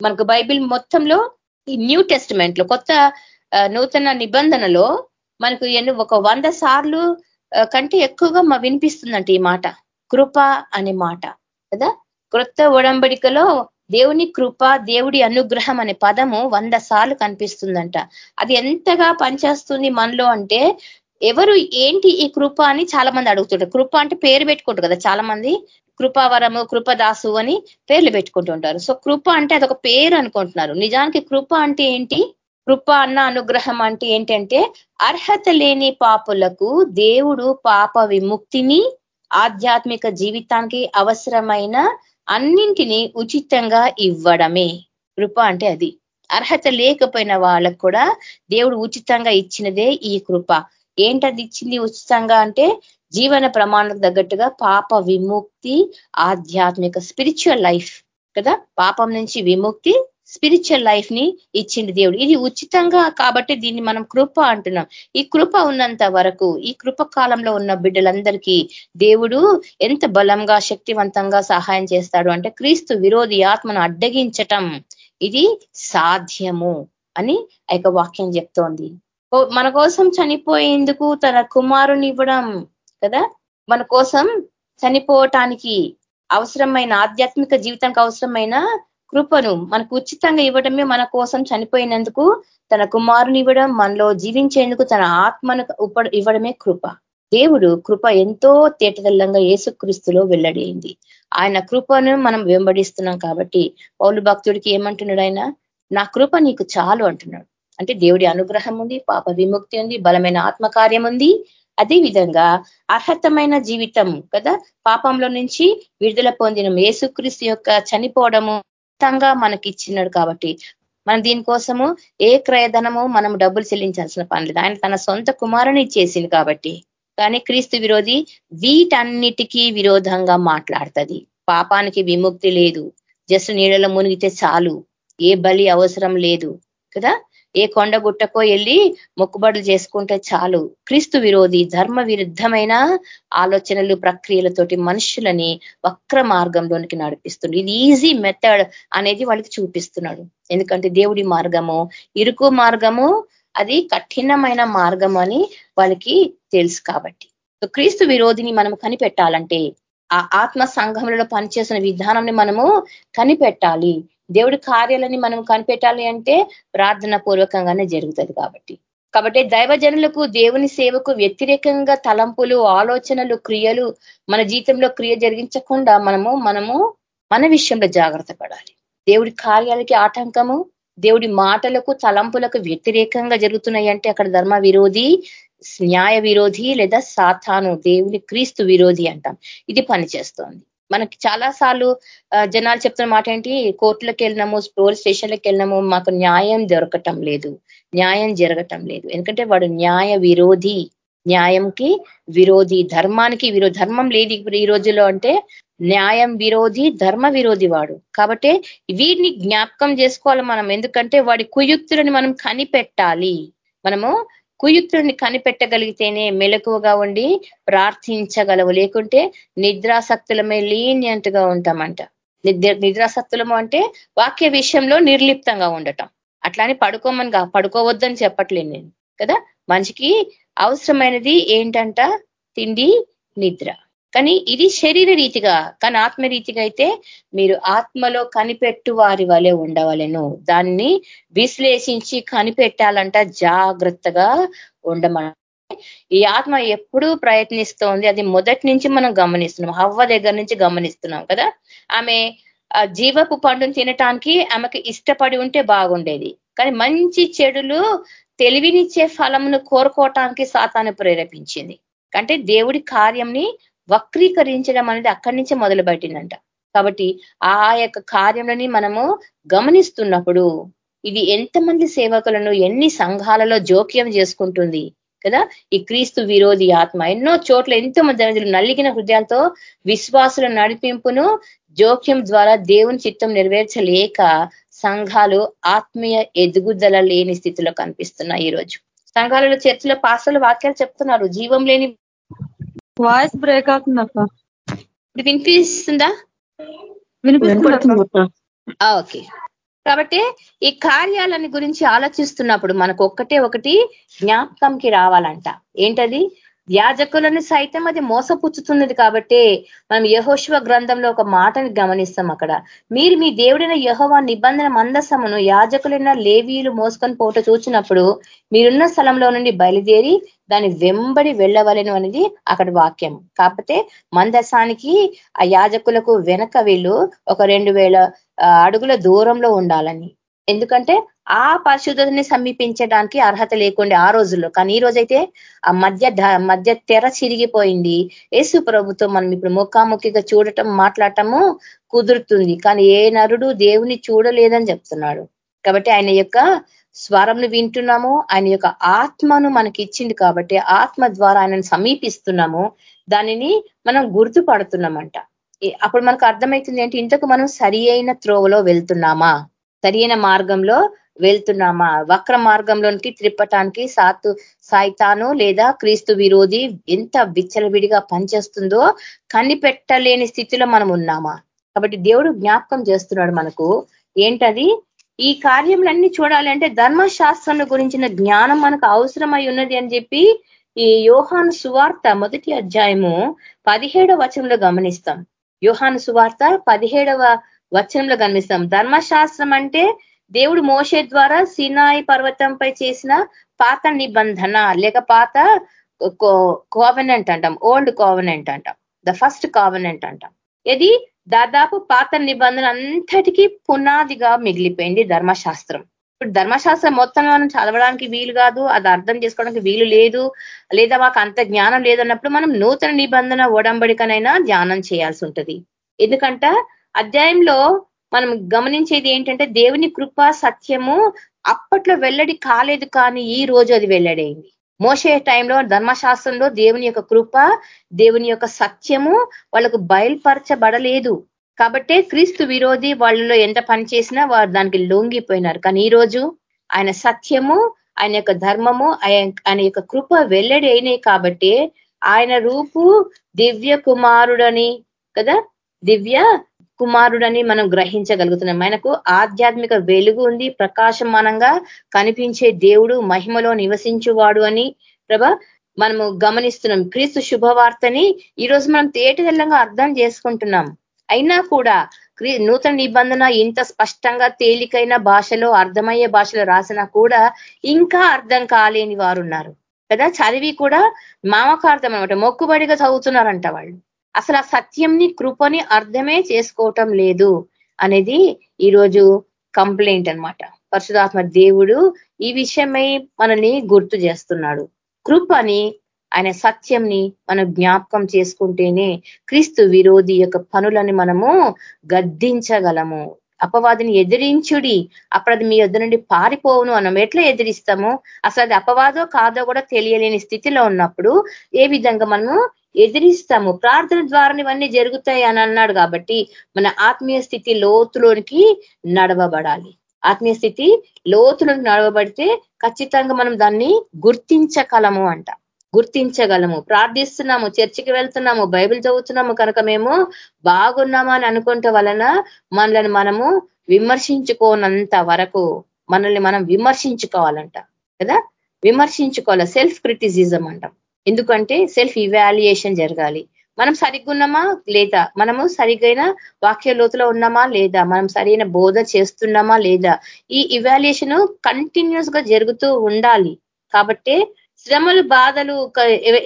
మనకు బైబిల్ మొత్తంలో ఈ న్యూ టెస్ట్మెంట్లో కొత్త నూతన నిబంధనలో మనకు ఎన్ని ఒక వంద సార్లు కంటే ఎక్కువగా మా వినిపిస్తుందంట ఈ మాట. కృప అనే మాట. కదా? క్రొత్త ఒడంబడికలో దేవుని కృప దేవుడి అనుగ్రహం అనే పదము వంద సార్లు కనిపిస్తుందంట. అది ఎంతగా పనిచేస్తుంది మనలో అంటే ఎవరు ఏంటి ఈ కృప అని చాలా మంది అడుగుతుంటారు. కృప అంటే పేరు పెట్టుకుంటారు కదా చాలా మంది కృపావరము కృపదాసు అని పేర్లు పెట్టుకుంటుంటారు. సో కృప అంటే అదొక పేరు అనుకుంటున్నారు. నిజానికి కృప అంటే ఏంటి? కృప అన్న అనుగ్రహం అంటే ఏంటంటే అర్హత లేని పాపులకు దేవుడు పాప విముక్తిని ఆధ్యాత్మిక జీవితానికి అవసరమైన అన్నింటినీ ఉచితంగా ఇవ్వడమే. కృప అంటే అది. అర్హత లేకపోయిన వాళ్ళకు కూడా దేవుడు ఉచితంగా ఇచ్చినదే ఈ కృప. ఏంటది ఇచ్చింది ఉచితంగా అంటే జీవన ప్రమాణాలకు తగ్గట్టుగా పాప విముక్తి ఆధ్యాత్మిక స్పిరిచువల్ లైఫ్ కదా? పాపం నుంచి విముక్తి స్పిరిచువల్ లైఫ్ని ఇచ్చింది దేవుడు. ఇది ఉచితంగా కాబట్టి దీన్ని మనం కృప అంటున్నాం. ఈ కృప ఉన్నంత వరకు ఈ కృప కాలంలో ఉన్న బిడ్డలందరికీ దేవుడు ఎంత బలంగా శక్తివంతంగా సహాయం చేస్తాడు అంటే క్రీస్తు విరోధి ఆత్మను అడ్డగించటం ఇది సాధ్యము అని ఆ వాక్యం చెప్తోంది. మన కోసం చనిపోయేందుకు తన కుమారుని ఇవ్వడం కదా? మన కోసం చనిపోవటానికి అవసరమైన ఆధ్యాత్మిక జీవితానికి అవసరమైన కృపను మనకు ఉచితంగా ఇవ్వడమే మన కోసం చనిపోయినందుకు తన కుమారుని ఇవ్వడం మనలో జీవించేందుకు తన ఆత్మను ఇవ్వడమే కృప. దేవుడు కృప ఎంతో తేటతెల్లంగా ఏసుక్రీస్తులో వెల్లడైంది. ఆయన కృపను మనం వెంబడిస్తున్నాం కాబట్టి పౌలు భక్తుడికి ఏమంటున్నాడు ఆయన? నా కృప నీకు చాలు అంటున్నాడు. అంటే దేవుడి అనుగ్రహం ఉంది పాప విముక్తి ఉంది బలమైన ఆత్మకార్యం ఉంది. అదే విధంగా అర్హతమైన జీవితం కదా? పాపంలో నుంచి విడుదల పొందిన ఏసుక్రీస్తు యొక్క చనిపోవడము ఉచితంగా మనకి ఇచ్చినాడు కాబట్టి. మనం దీనికోసము ఏ క్రయధనము మనం డబ్బులు చెల్లించాల్సిన పని లేదు. ఆయన తన సొంత కుమారుని ఇచ్చేసింది కాబట్టి. కానీ క్రీస్తు విరోధి వీటన్నిటికీ విరోధంగా మాట్లాడుతుంది. పాపానికి విముక్తి లేదు. జస్ట్ నీడలో మునిగితే చాలు. ఏ బలి అవసరం లేదు. కదా? ఏ కొండ గుట్టకో వెళ్ళి మొక్కుబడులు చేసుకుంటే చాలు. క్రీస్తు విరోధి ధర్మ విరుద్ధమైన ఆలోచనలు ప్రక్రియలతోటి మనుషులని వక్ర మార్గంలోనికి నడిపిస్తుంది ఇది ఈజీ మెథడ్ అనేది వాళ్ళకి చూపిస్తున్నాడు. ఎందుకంటే దేవుడి మార్గము ఇరుకు మార్గము అది కఠినమైన మార్గం అని వాళ్ళకి తెలుసు కాబట్టి. క్రీస్తు విరోధిని మనం కనిపెట్టాలంటే ఆ ఆత్మ సంఘములలో పనిచేసిన విధానాన్ని మనము కనిపెట్టాలి. దేవుడి కార్యాలని మనం కనిపెట్టాలి అంటే ప్రార్థన పూర్వకంగానే జరుగుతుంది కాబట్టి. కాబట్టి దైవజనులకు దేవుని సేవకు వ్యతిరేకంగా తలంపులు ఆలోచనలు క్రియలు మన జీవితంలో క్రియ జరిగించకుండా మనము మనము మన విషయంలో జాగ్రత్త పడాలి. దేవుడి కార్యాలకి ఆటంకము దేవుడి మాటలకు తలంపులకు వ్యతిరేకంగా జరుగుతున్నాయి అంటే అక్కడ ధర్మ విరోధి న్యాయ విరోధి లేదా సాతాను దేవుని క్రీస్తు విరోధి అంటాం. ఇది పనిచేస్తోంది. మనకి చాలా సార్లు జనాలు చెప్తున్న మాట ఏంటి? కోర్టులకు వెళ్ళినాము పోలీస్ స్టేషన్లకు వెళ్ళినాము మాకు న్యాయం దొరకటం లేదు. న్యాయం జరగటం లేదు. ఎందుకంటే వాడు న్యాయ విరోధి. న్యాయంకి విరోధి. ధర్మానికి విరోధి ధర్మం లేదు ఈ రోజుల్లో అంటే న్యాయం విరోధి ధర్మ విరోధి వాడు. కాబట్టి వీడిని జ్ఞాపకం చేసుకోవాలి మనం. ఎందుకంటే వాడి కుయుక్తులని మనం కనిపెట్టాలి. మనము కుయుక్తుడిని కనిపెట్టగలిగితేనే మెలకువగా ఉండి ప్రార్థించగలవు. లేకుంటే నిద్రాసక్తులమే లీనియంట్గా ఉంటామంట. నిద్ర నిద్రాసక్తులము అంటే వాక్య విషయంలో నిర్లిప్తంగా ఉండటం. అట్లానే పడుకోమని పడుకోవద్దని చెప్పట్లేదు నేను కదా? మనిషికి అవసరమైనది ఏంటంట? తిండి నిద్ర. కానీ ఇది శరీర రీతిగా కానీ ఆత్మరీతిగా అయితే మీరు ఆత్మలో కనిపెట్టు వారి వలె ఉండవలను. దాన్ని విశ్లేషించి కనిపెట్టాలంట జాగ్రత్తగా ఉండమన. ఈ ఆత్మ ఎప్పుడూ ప్రయత్నిస్తోంది. అది మొదటి నుంచి మనం గమనిస్తున్నాం. హవ్వ దగ్గర నుంచి గమనిస్తున్నాం కదా. ఆమె జీవపు పండును తినటానికి ఆమెకి ఇష్టపడి ఉంటే బాగుండేది. కానీ మంచి చెడులు తెలివినిచ్చే ఫలమును కోరుకోవటానికి సాతాను ప్రేరేపించింది. అంటే దేవుడి కార్యంని వక్రీకరించడం అనేది అక్కడి నుంచే మొదలు పెట్టిందంట కాబట్టి ఆ యొక్క కార్యములని మనము గమనిస్తున్నప్పుడు ఇది ఎంతమంది సేవకులను ఎన్ని సంఘాలలో జోక్యం చేసుకుంటుంది కదా? ఈ క్రీస్తు విరోధి ఆత్మ ఎన్నో చోట్ల ఎంతో మంది నల్లిగిన హృదయాలతో విశ్వాసుల నడిపింపును జోక్యం ద్వారా దేవుని చిత్తం నెరవేర్చలేక సంఘాలు ఆత్మీయ ఎదుగుదల లేని స్థితిలో కనిపిస్తున్నాయి ఈరోజు. సంఘాలలో చర్చలో పాసలు వాక్యాలు చెప్తున్నారు జీవం లేని వాయిస్ బ్రేక్ అవుతుంది అక్క. ఇప్పుడు వినిపిస్తుందా? వినిపిస్తుంది ఓకే. కాబట్టి ఈ కార్యాలని గురించి ఆలోచిస్తున్నప్పుడు మనకు ఒక్కటే ఒకటి జ్ఞాపకంకి రావాలంట. ఏంటది? యాజకులను సైతం అది మోసపుచ్చుతున్నది కాబట్టి మనం యహోశివ గ్రంథంలో ఒక మాటని గమనిస్తాం అక్కడ. మీరు మీ దేవుడైన యహోవా నిబంధన మందసమును యాజకులైన లేవీలు మోసుకొని పోట చూచినప్పుడు మీరున్న స్థలంలో నుండి బయలుదేరి దాని వెంబడి వెళ్ళవలను అనేది అక్కడ వాక్యం. కాకపోతే మందసానికి ఆ యాజకులకు వెనక వీళ్ళు ఒక రెండు అడుగుల దూరంలో ఉండాలని. ఎందుకంటే ఆ పరిశుద్ధతని సమీపించడానికి అర్హత లేకుండే ఆ రోజుల్లో. కానీ ఈ రోజైతే ఆ మధ్య మధ్య తెర చిరిగిపోయింది. యేసు ప్రభుత్వం మనం ఇప్పుడు ముఖాముఖిగా చూడటం మాట్లాడటము కుదురుతుంది. కానీ ఏ నరుడు దేవుని చూడలేదని చెప్తున్నాడు. కాబట్టి ఆయన యొక్క స్వరంను వింటున్నాము. ఆయన యొక్క ఆత్మను మనకి ఇచ్చింది కాబట్టి ఆత్మ ద్వారా ఆయనను సమీపిస్తున్నాము. దానిని మనం గుర్తుపడుతున్నామంట. అప్పుడు మనకు అర్థమవుతుంది ఏంటి ఇంతకు మనం సరి త్రోవలో వెళ్తున్నామా? సరి మార్గంలో వెళ్తున్నామా? వక్ర మార్గంలోనికి త్రిప్పటానికి సాతు సాయితాను లేదా క్రీస్తు విరోధి ఎంత విచ్చలవిడిగా పనిచేస్తుందో కనిపెట్టలేని స్థితిలో మనం ఉన్నామా? కాబట్టి దేవుడు జ్ఞాపకం చేస్తున్నాడు మనకు. ఏంటది? ఈ కార్యములన్నీ చూడాలి అంటే ధర్మశాస్త్రం గురించిన జ్ఞానం మనకు అవసరమై ఉన్నది అని చెప్పి ఈ యోహాను సువార్త మొదటి అధ్యాయము పదిహేడవ వచనంలో గమనిస్తాం. యోహాను సువార్త పదిహేడవ వచనంలో గమనిస్తాం. ధర్మశాస్త్రం అంటే దేవుడు మోసే ద్వారా సినాయి పర్వతంపై చేసిన పాత నిబంధన లేక పాత కోవనెంట్ అంటాం ఓల్డ్ కోవనెంట్ అంటాం ద ఫస్ట్ కావనెంట్ అంటాం. ఇది దాదాపు పాత నిబంధన అంతటికీ పునాదిగా మిగిలిపోయింది ధర్మశాస్త్రం. ఇప్పుడు ధర్మశాస్త్రం మొత్తం మనం చదవడానికి వీలు కాదు అది అర్థం చేసుకోవడానికి వీలు లేదు లేదా మాకు అంత జ్ఞానం లేదన్నప్పుడు మనం నూతన నిబంధన ఒడంబడికనైనా ధ్యానం చేయాల్సి ఉంటుంది. ఎందుకంట అధ్యాయంలో మనం గమనించేది ఏంటంటే దేవుని కృప సత్యము అప్పట్లో వెల్లడి కాలేదు కానీ ఈ రోజు అది వెల్లడైంది. మోసే టైంలో ధర్మశాస్త్రంలో దేవుని యొక్క కృప దేవుని యొక్క సత్యము వాళ్ళకు బయలుపరచబడలేదు. కాబట్టే క్రీస్తు విరోధి వాళ్ళలో ఎంత పని చేసినా వారు దానికి లొంగిపోయినారు. కానీ ఈ రోజు ఆయన సత్యము ఆయన యొక్క ధర్మము ఆయన యొక్క కృప వెల్లడి అయినాయి కాబట్టి ఆయన రూపు దివ్య కుమారుడని కదా? దివ్య కుమారుడని మనం గ్రహించగలుగుతున్నాం. ఆయనకు ఆధ్యాత్మిక వెలుగు ఉంది ప్రకాశమానంగా కనిపించే దేవుడు మహిమలో నివసించువాడు అని ప్రభ మనము గమనిస్తున్నాం. క్రీస్తు శుభవార్తని ఈరోజు మనం తేటతెల్లంగా అర్థం చేసుకుంటున్నాం. అయినా కూడా నూతన నిబంధన ఇంత స్పష్టంగా తేలికైన భాషలో అర్థమయ్యే భాషలో రాసినా కూడా ఇంకా అర్థం కాలేని వారు ఉన్నారు కదా? చదివి కూడా మామకార్థం అనమాట మొక్కుబడిగా చదువుతున్నారంట వాళ్ళు. అసలు ఆ సత్యంని కృపని అర్థమే చేసుకోవటం లేదు అనేది ఈరోజు కంప్లైంట్ అనమాట పరశుధాత్మ దేవుడు ఈ విషయమై మనల్ని గుర్తు చేస్తున్నాడు. కృపని ఆయన సత్యంని మనం జ్ఞాపకం చేసుకుంటేనే క్రీస్తు విరోధి యొక్క పనులని మనము గద్దించగలము. అపవాదిని ఎదిరించుడి. అప్పుడు అది మీ వద్ద నుండి పారిపోవును మనం ఎట్లా ఎదిరిస్తాము. అసలు అది అపవాదో కాదో కూడా తెలియలేని స్థితిలో ఉన్నప్పుడు ఏ విధంగా మనము ఎదిరిస్తాము. ప్రార్థన ద్వారా ఇవన్నీ జరుగుతాయి అని అన్నాడు కాబట్టి మన ఆత్మీయ స్థితి లోతులోనికి నడవబడాలి. ఆత్మీయ స్థితి లోతులోకి నడవబడితే ఖచ్చితంగా మనం దాన్ని గుర్తించగలము అంట. గుర్తించగలము. ప్రార్థిస్తున్నాము చర్చికి వెళ్తున్నాము బైబిల్ చదువుతున్నాము కనుక మేము బాగున్నామా అని అనుకుంటే వలన మనల్ని మనము విమర్శించుకోనంత వరకు మనల్ని మనం విమర్శించుకోవాలంట. కదా? విమర్శించుకోవాలి. సెల్ఫ్ క్రిటిసిజం అంటాం. ఎందుకంటే సెల్ఫ్ ఇవాల్యుయేషన్ జరగాలి. మనం సరిగ్గున్నామా లేదా? మనము సరిగైన వాక్య లోతులో ఉన్నామా లేదా? మనం సరైన బోధ చేస్తున్నామా లేదా? ఈ ఇవాల్యుయేషన్ కంటిన్యూస్గా జరుగుతూ ఉండాలి. కాబట్టి శ్రమలు బాధలు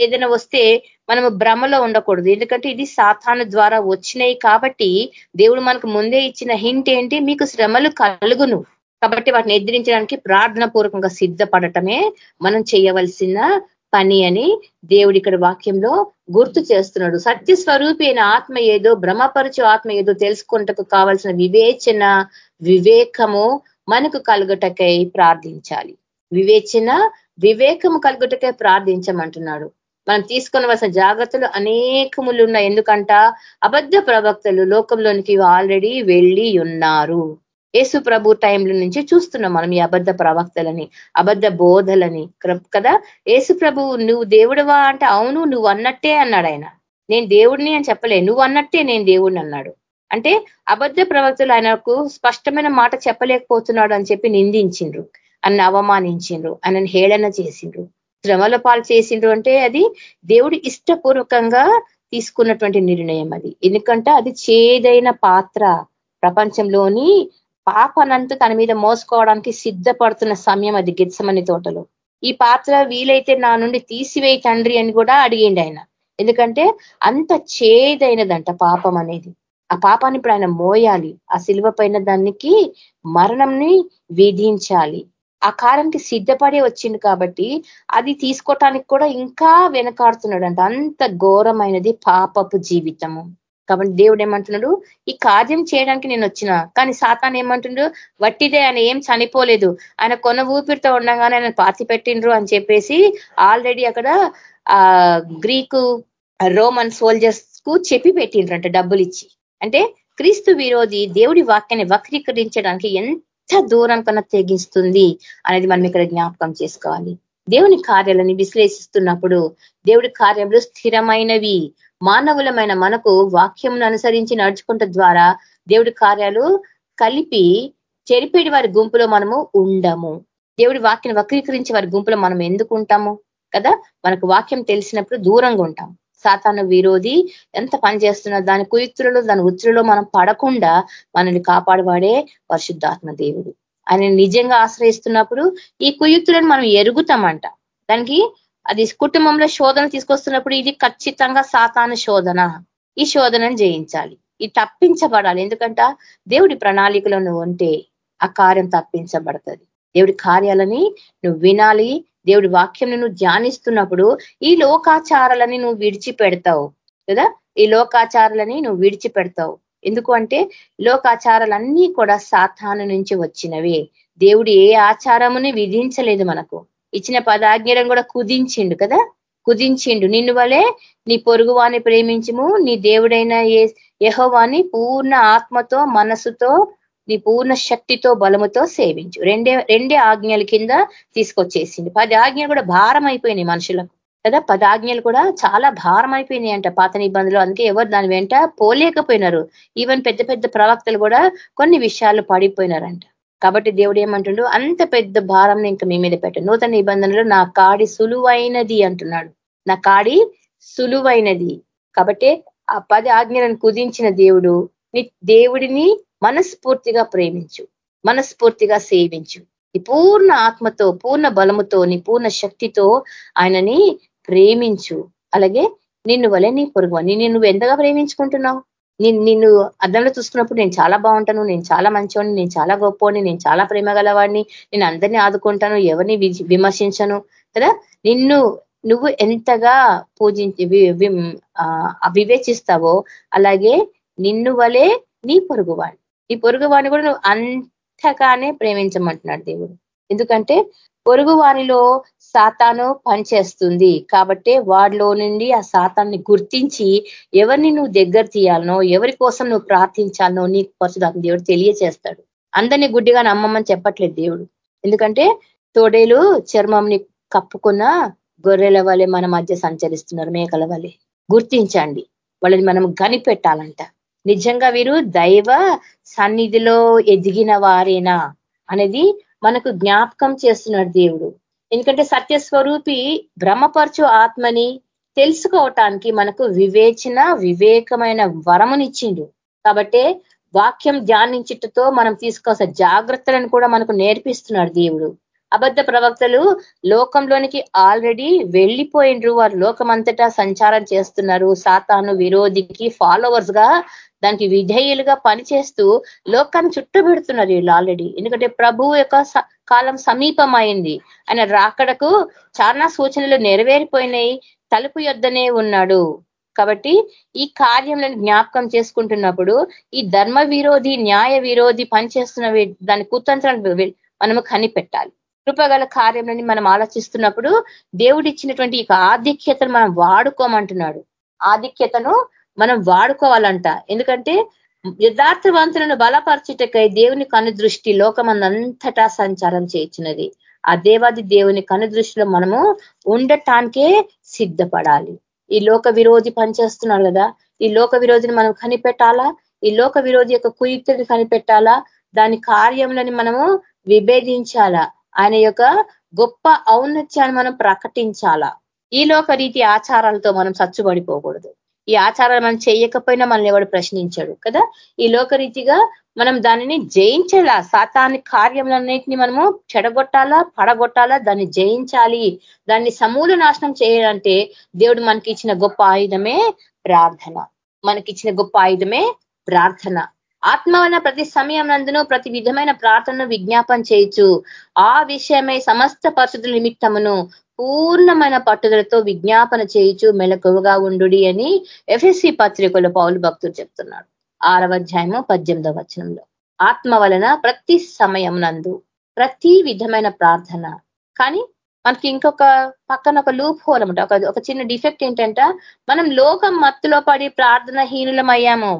ఏదైనా వస్తే మనము భ్రమలో ఉండకూడదు. ఎందుకంటే ఇది సాతాను ద్వారా వచ్చినాయి కాబట్టి దేవుడు మనకు ముందే ఇచ్చిన హింట్ ఏంటి? మీకు శ్రమలు కలుగును. కాబట్టి వాటిని ఎదిరించడానికి ప్రార్థన పూర్వకంగా సిద్ధపడటమే మనం చేయవలసిన పని అని దేవుడు ఇక్కడ వాక్యంలో గుర్తు చేస్తున్నాడు. సత్య స్వరూపి అయిన ఆత్మ ఏదో భ్రమపరచు ఆత్మ ఏదో తెలుసుకుంటకు కావాల్సిన వివేచన వివేకము మనకు కలుగుటకై ప్రార్థించాలి. వివేచన వివేకము కలుగుటకై ప్రార్థించమంటున్నాడు. మనం తీసుకునవలసిన జాగ్రత్తలు అనేకములు ఉన్నాయి. ఎందుకంట? అబద్ధ ప్రవక్తలు లోకంలోనికి ఆల్రెడీ వెళ్ళి ఉన్నారు. యేసు ప్రభు టైంల నుంచి చూస్తున్నాం మనం ఈ అబద్ధ ప్రవక్తలని అబద్ధ బోధలని కదా? యేసు ప్రభు నువ్వు దేవుడువా? అంటే అవును నువ్వు అన్నట్టే అన్నాడు ఆయన. నేను దేవుడిని అని చెప్పలే నువ్వు అన్నట్టే నేను దేవుడిని అన్నాడు. అంటే అబద్ధ ప్రవక్తలు ఆయనకు స్పష్టమైన మాట చెప్పలేకపోతున్నాడు అని చెప్పి నిందించిండ్రు అన్న అవమానించిండ్రు ఆయనను హేళన చేసిండ్రు. శ్రమల పాలు చేసిండ్రు అంటే అది దేవుడు ఇష్టపూర్వకంగా తీసుకున్నటువంటి నిర్ణయం అది. ఎందుకంటే అది చేదైన పాత్ర ప్రపంచంలోని పాపనంతా తన మీద మోసుకోవడానికి సిద్ధపడుతున్న సమయం అది గిత్సమని తోటలో. ఈ పాత్ర వీలైతే నా నుండి తీసివేయి తండ్రి అని కూడా అడిగిండి ఆయన. ఎందుకంటే అంత చేదైనదంట పాపం అనేది. ఆ పాపాన్ని ఇప్పుడు ఆయన మోయాలి. ఆ శిలువ పైన దానికి మరణంని విధించాలి. ఆ కారానికి సిద్ధపడే వచ్చింది కాబట్టి అది తీసుకోవటానికి కూడా ఇంకా వెనకాడుతున్నాడంట. అంత ఘోరమైనది పాపపు జీవితము. కాబట్టి దేవుడు ఏమంటున్నాడు? ఈ కార్యం చేయడానికి నేను వచ్చిన. కానీ సాతాన్ ఏమంటుండు? వట్టిదే ఆయన ఏం చనిపోలేదు. ఆయన కొన ఊపిరితో ఉండగానే ఆయన పాతి పెట్టిండ్రు అని చెప్పేసి ఆల్రెడీ అక్కడ ఆ గ్రీకు రోమన్ సోల్జర్స్కు చెప్పి పెట్టిండ్రు అంటే డబ్బులు ఇచ్చి అంటే క్రీస్తు విరోధి దేవుడి వాక్యాన్ని వక్రీకరించడానికి ఎంత దూరం కన్నా తెగిస్తుంది అనేది మనం ఇక్కడ జ్ఞాపకం చేసుకోవాలి. దేవుని కార్యాలని విశ్లేషిస్తున్నప్పుడు దేవుడి కార్యములు స్థిరమైనవి. మానవులమైన మనకు వాక్యంను అనుసరించి నడుచుకుంట ద్వారా దేవుడి కార్యాలు కలిపి చెరిపేడి వారి గుంపులో మనము ఉండము. దేవుడి వాక్యం వక్రీకరించి వారి గుంపులో మనం ఎందుకు ఉంటాము? కదా? మనకు వాక్యం తెలిసినప్పుడు దూరంగా ఉంటాం. సాతాను విరోధి ఎంత పని చేస్తున్నా దాని కుయుత్తులలో దాని ఉత్తులలో మనం పడకుండా మనల్ని కాపాడవాడే పరిశుద్ధాత్మ దేవుడు. ఆయన నిజంగా ఆశ్రయిస్తున్నప్పుడు ఈ కుయుక్తులను మనం ఎరుగుతామంట. దానికి అది కుటుంబంలో శోధన తీసుకొస్తున్నప్పుడు ఇది ఖచ్చితంగా సాతాను శోధన. ఈ శోధనను జయించాలి. ఇది తప్పించబడాలి. ఎందుకంట దేవుడి ప్రణాళికలో నువ్వు ఉంటే ఆ కార్యం తప్పించబడుతుంది. దేవుడి కార్యాలని నువ్వు వినాలి. దేవుడి వాక్యం నువ్వు ధ్యానిస్తున్నప్పుడు ఈ లోకాచారాలని నువ్వు విడిచిపెడతావు. కదా? ఈ లోకాచారాలని నువ్వు విడిచిపెడతావు. ఎందుకు అంటే లోకాచారాలన్నీ కూడా సాతాను నుంచి వచ్చినవే. దేవుడు ఏ ఆచారముని విధించలేదు మనకు. ఇచ్చిన పదాజ్ఞలను కూడా కుదించిండు కదా? కుదించిండు. నిన్ను వలే నీ పొరుగువాని ప్రేమించము. నీ దేవుడైన యహోవాని పూర్ణ ఆత్మతో మనసుతో నీ పూర్ణ శక్తితో బలముతో సేవించు. రెండే రెండే ఆజ్ఞల కింద తీసుకొచ్చేసింది పది ఆజ్ఞలు కూడా భారం అయిపోయినాయి మనుషులకు. కదా? పదాజ్ఞలు కూడా చాలా భారం అయిపోయినాయి అంట పాత నిబంధనలు. అందుకే ఎవరు దాని వెంట పోలేకపోయినారు. ఈవెన్ పెద్ద పెద్ద ప్రవక్తలు కూడా కొన్ని విషయాలు పడిపోయినారంట. కాబట్టి దేవుడు ఏమంటుండు? అంత పెద్ద భారం ఇంకా మీ మీద పెట్టు. నూతన నిబంధనలు నా కాడి సులువైనది అంటున్నాడు. నా కాడి సులువైనది. కాబట్టి ఆ పది ఆజ్ఞలను కుదించిన దేవుడు నీ దేవుడిని మనస్ఫూర్తిగా ప్రేమించు. మనస్ఫూర్తిగా సేవించు. నీ పూర్ణ ఆత్మతో పూర్ణ బలముతో నీ పూర్ణ శక్తితో ఆయనని ప్రేమించు. అలాగే నిన్ను వలె నీ పొరుగు నిన్ను నువ్వు ఎంతగా ప్రేమించుకుంటున్నావు? నిన్ను అర్థంలో చూసుకున్నప్పుడు నేను చాలా బాగుంటాను నేను చాలా మంచివాడిని నేను చాలా గొప్పవాడిని నేను చాలా ప్రేమ గలవాడిని నేను అందరినీ ఆదుకుంటాను ఎవరిని విమర్శించను కదా? నిన్ను నువ్వు ఎంతగా పూజించి వివేచిస్తావో అలాగే నిన్ను వలే నీ పొరుగువాడిని నీ పొరుగువాడిని కూడా నువ్వు అంతగానే ప్రేమించమంటున్నాడు దేవుడు. ఎందుకంటే పొరుగు వారిలో సాతాను పనిచేస్తుంది. కాబట్టి వాడిలో నుండి ఆ సాతాన్ని గుర్తించి ఎవరిని నువ్వు దగ్గర తీయాలనో ఎవరి కోసం నువ్వు ప్రార్థించాలనో నీకు పరిశుధాత్మ దేవుడు తెలియచేస్తాడు. అందరినీ గుడ్డిగా నమ్మమని చెప్పట్లేదు దేవుడు. ఎందుకంటే తోడేలు చర్మంని కప్పుకున్న గొర్రెల వలె మన మధ్య సంచరిస్తున్నారు మేకల వలె. గుర్తించండి. వాళ్ళని మనం కనిపెట్టాలంట. నిజంగా వీరు దైవ సన్నిధిలో ఎదిగిన వారేనా అనేది మనకు జ్ఞాపకం చేస్తున్నాడు దేవుడు. ఎందుకంటే సత్యస్వరూపి భ్రమపరచు ఆత్మని తెలుసుకోవటానికి మనకు వివేచన వివేకమైన వరమునిచ్చిండు. కాబట్టే వాక్యం ధ్యానించుటతో మనం తీసుకోవాల్సిన జాగ్రత్తలను కూడా మనకు నేర్పిస్తున్నాడు దేవుడు. అబద్ధ ప్రవక్తలు లోకంలోనికి ఆల్రెడీ వెళ్ళిపోయిండ్రు. వారు లోకమంతటా సంచారం చేస్తున్నారు. సాతాను విరోధికి ఫాలోవర్స్గా దానికి విధేయులుగా పనిచేస్తూ లోకాన్ని చుట్టబెడుతున్నారు వీళ్ళు ఆల్రెడీ. ఎందుకంటే ప్రభు యొక్క కాలం సమీపమైంది ఆయన రాకడకు చాలా సూచనలు నెరవేరిపోయినాయి. తలుపు యొద్దనే ఉన్నాడు. కాబట్టి ఈ కార్యములను జ్ఞాపకం చేసుకుంటున్నప్పుడు ఈ ధర్మ విరోధి న్యాయ విరోధి పనిచేస్తున్న దాని కుతంత్రాన్ని మనము కనిపెట్టాలి. కృపగల కార్యములని మనం ఆలోచిస్తున్నప్పుడు దేవుడు ఇచ్చినటువంటి ఈ ఆధిక్యతను మనం వాడుకోమంటున్నాడు. ఆధిక్యతను మనం వాడుకోవాలంట. ఎందుకంటే యథార్థవంతులను బలపరచుటకై దేవుని కను దృష్టి లోకమందంతటా సంచారం చేయించినది. ఆ దేవాది దేవుని కను దృష్టిలో మనము ఉండటానికే సిద్ధపడాలి. ఈ లోక విరోధి పనిచేస్తున్నాడు కదా? ఈ లోక విరోధిని మనం కనిపెట్టాలా? ఈ లోక విరోధి యొక్క కుయుక్తిని కనిపెట్టాలా? దాని కార్యములని మనము విభేదించాలా? ఆయన యొక్క గొప్ప ఔన్నత్యాన్ని మనం ప్రకటించాలా? ఈ లోక రీతి ఆచారాలతో మనం సచ్చుబడిపోకూడదు. ఈ ఆచారాలు మనం చేయకపోయినా మనల్ని ఎవడు ప్రశ్నించాడు కదా? ఈ లోకరీతిగా మనం దానిని జయించాలా సాతాని కార్యములన్నిటిని మనము చెడగొట్టాలా పడగొట్టాలా దాన్ని జయించాలి. దాన్ని సమూల నాశనం చేయాలంటే దేవుడు మనకి ఇచ్చిన గొప్ప ఆయుధమే ప్రార్థన. మనకిచ్చిన గొప్ప ఆయుధమే ప్రార్థన. ఆత్మవన ప్రతి సమయం నందును ప్రతి విధమైన ప్రార్థనను విజ్ఞాపన చేయొచ్చు ఆ విషయమై సమస్త పరిస్థితుల నిమిత్తమును పూర్ణమైన పట్టుదలతో విజ్ఞాపన చేయుచు మెలకువగా ఉండు అని ఎఫ్ఎస్సి పత్రికలో పౌలు భక్తులు చెప్తున్నాడు ఆరవ అధ్యాయము పద్దెనిమిదవ వచనంలో. ఆత్మ వలన ప్రతి సమయం నందు ప్రతి విధమైన ప్రార్థన. కానీ మనకి ఇంకొక పక్కన ఒక లూప్ హోల్ అనమాట ఒక చిన్న డిఫెక్ట్ ఏంటంట మనం లోకం మత్తులో పడి ప్రార్థన హీనులమయ్యాము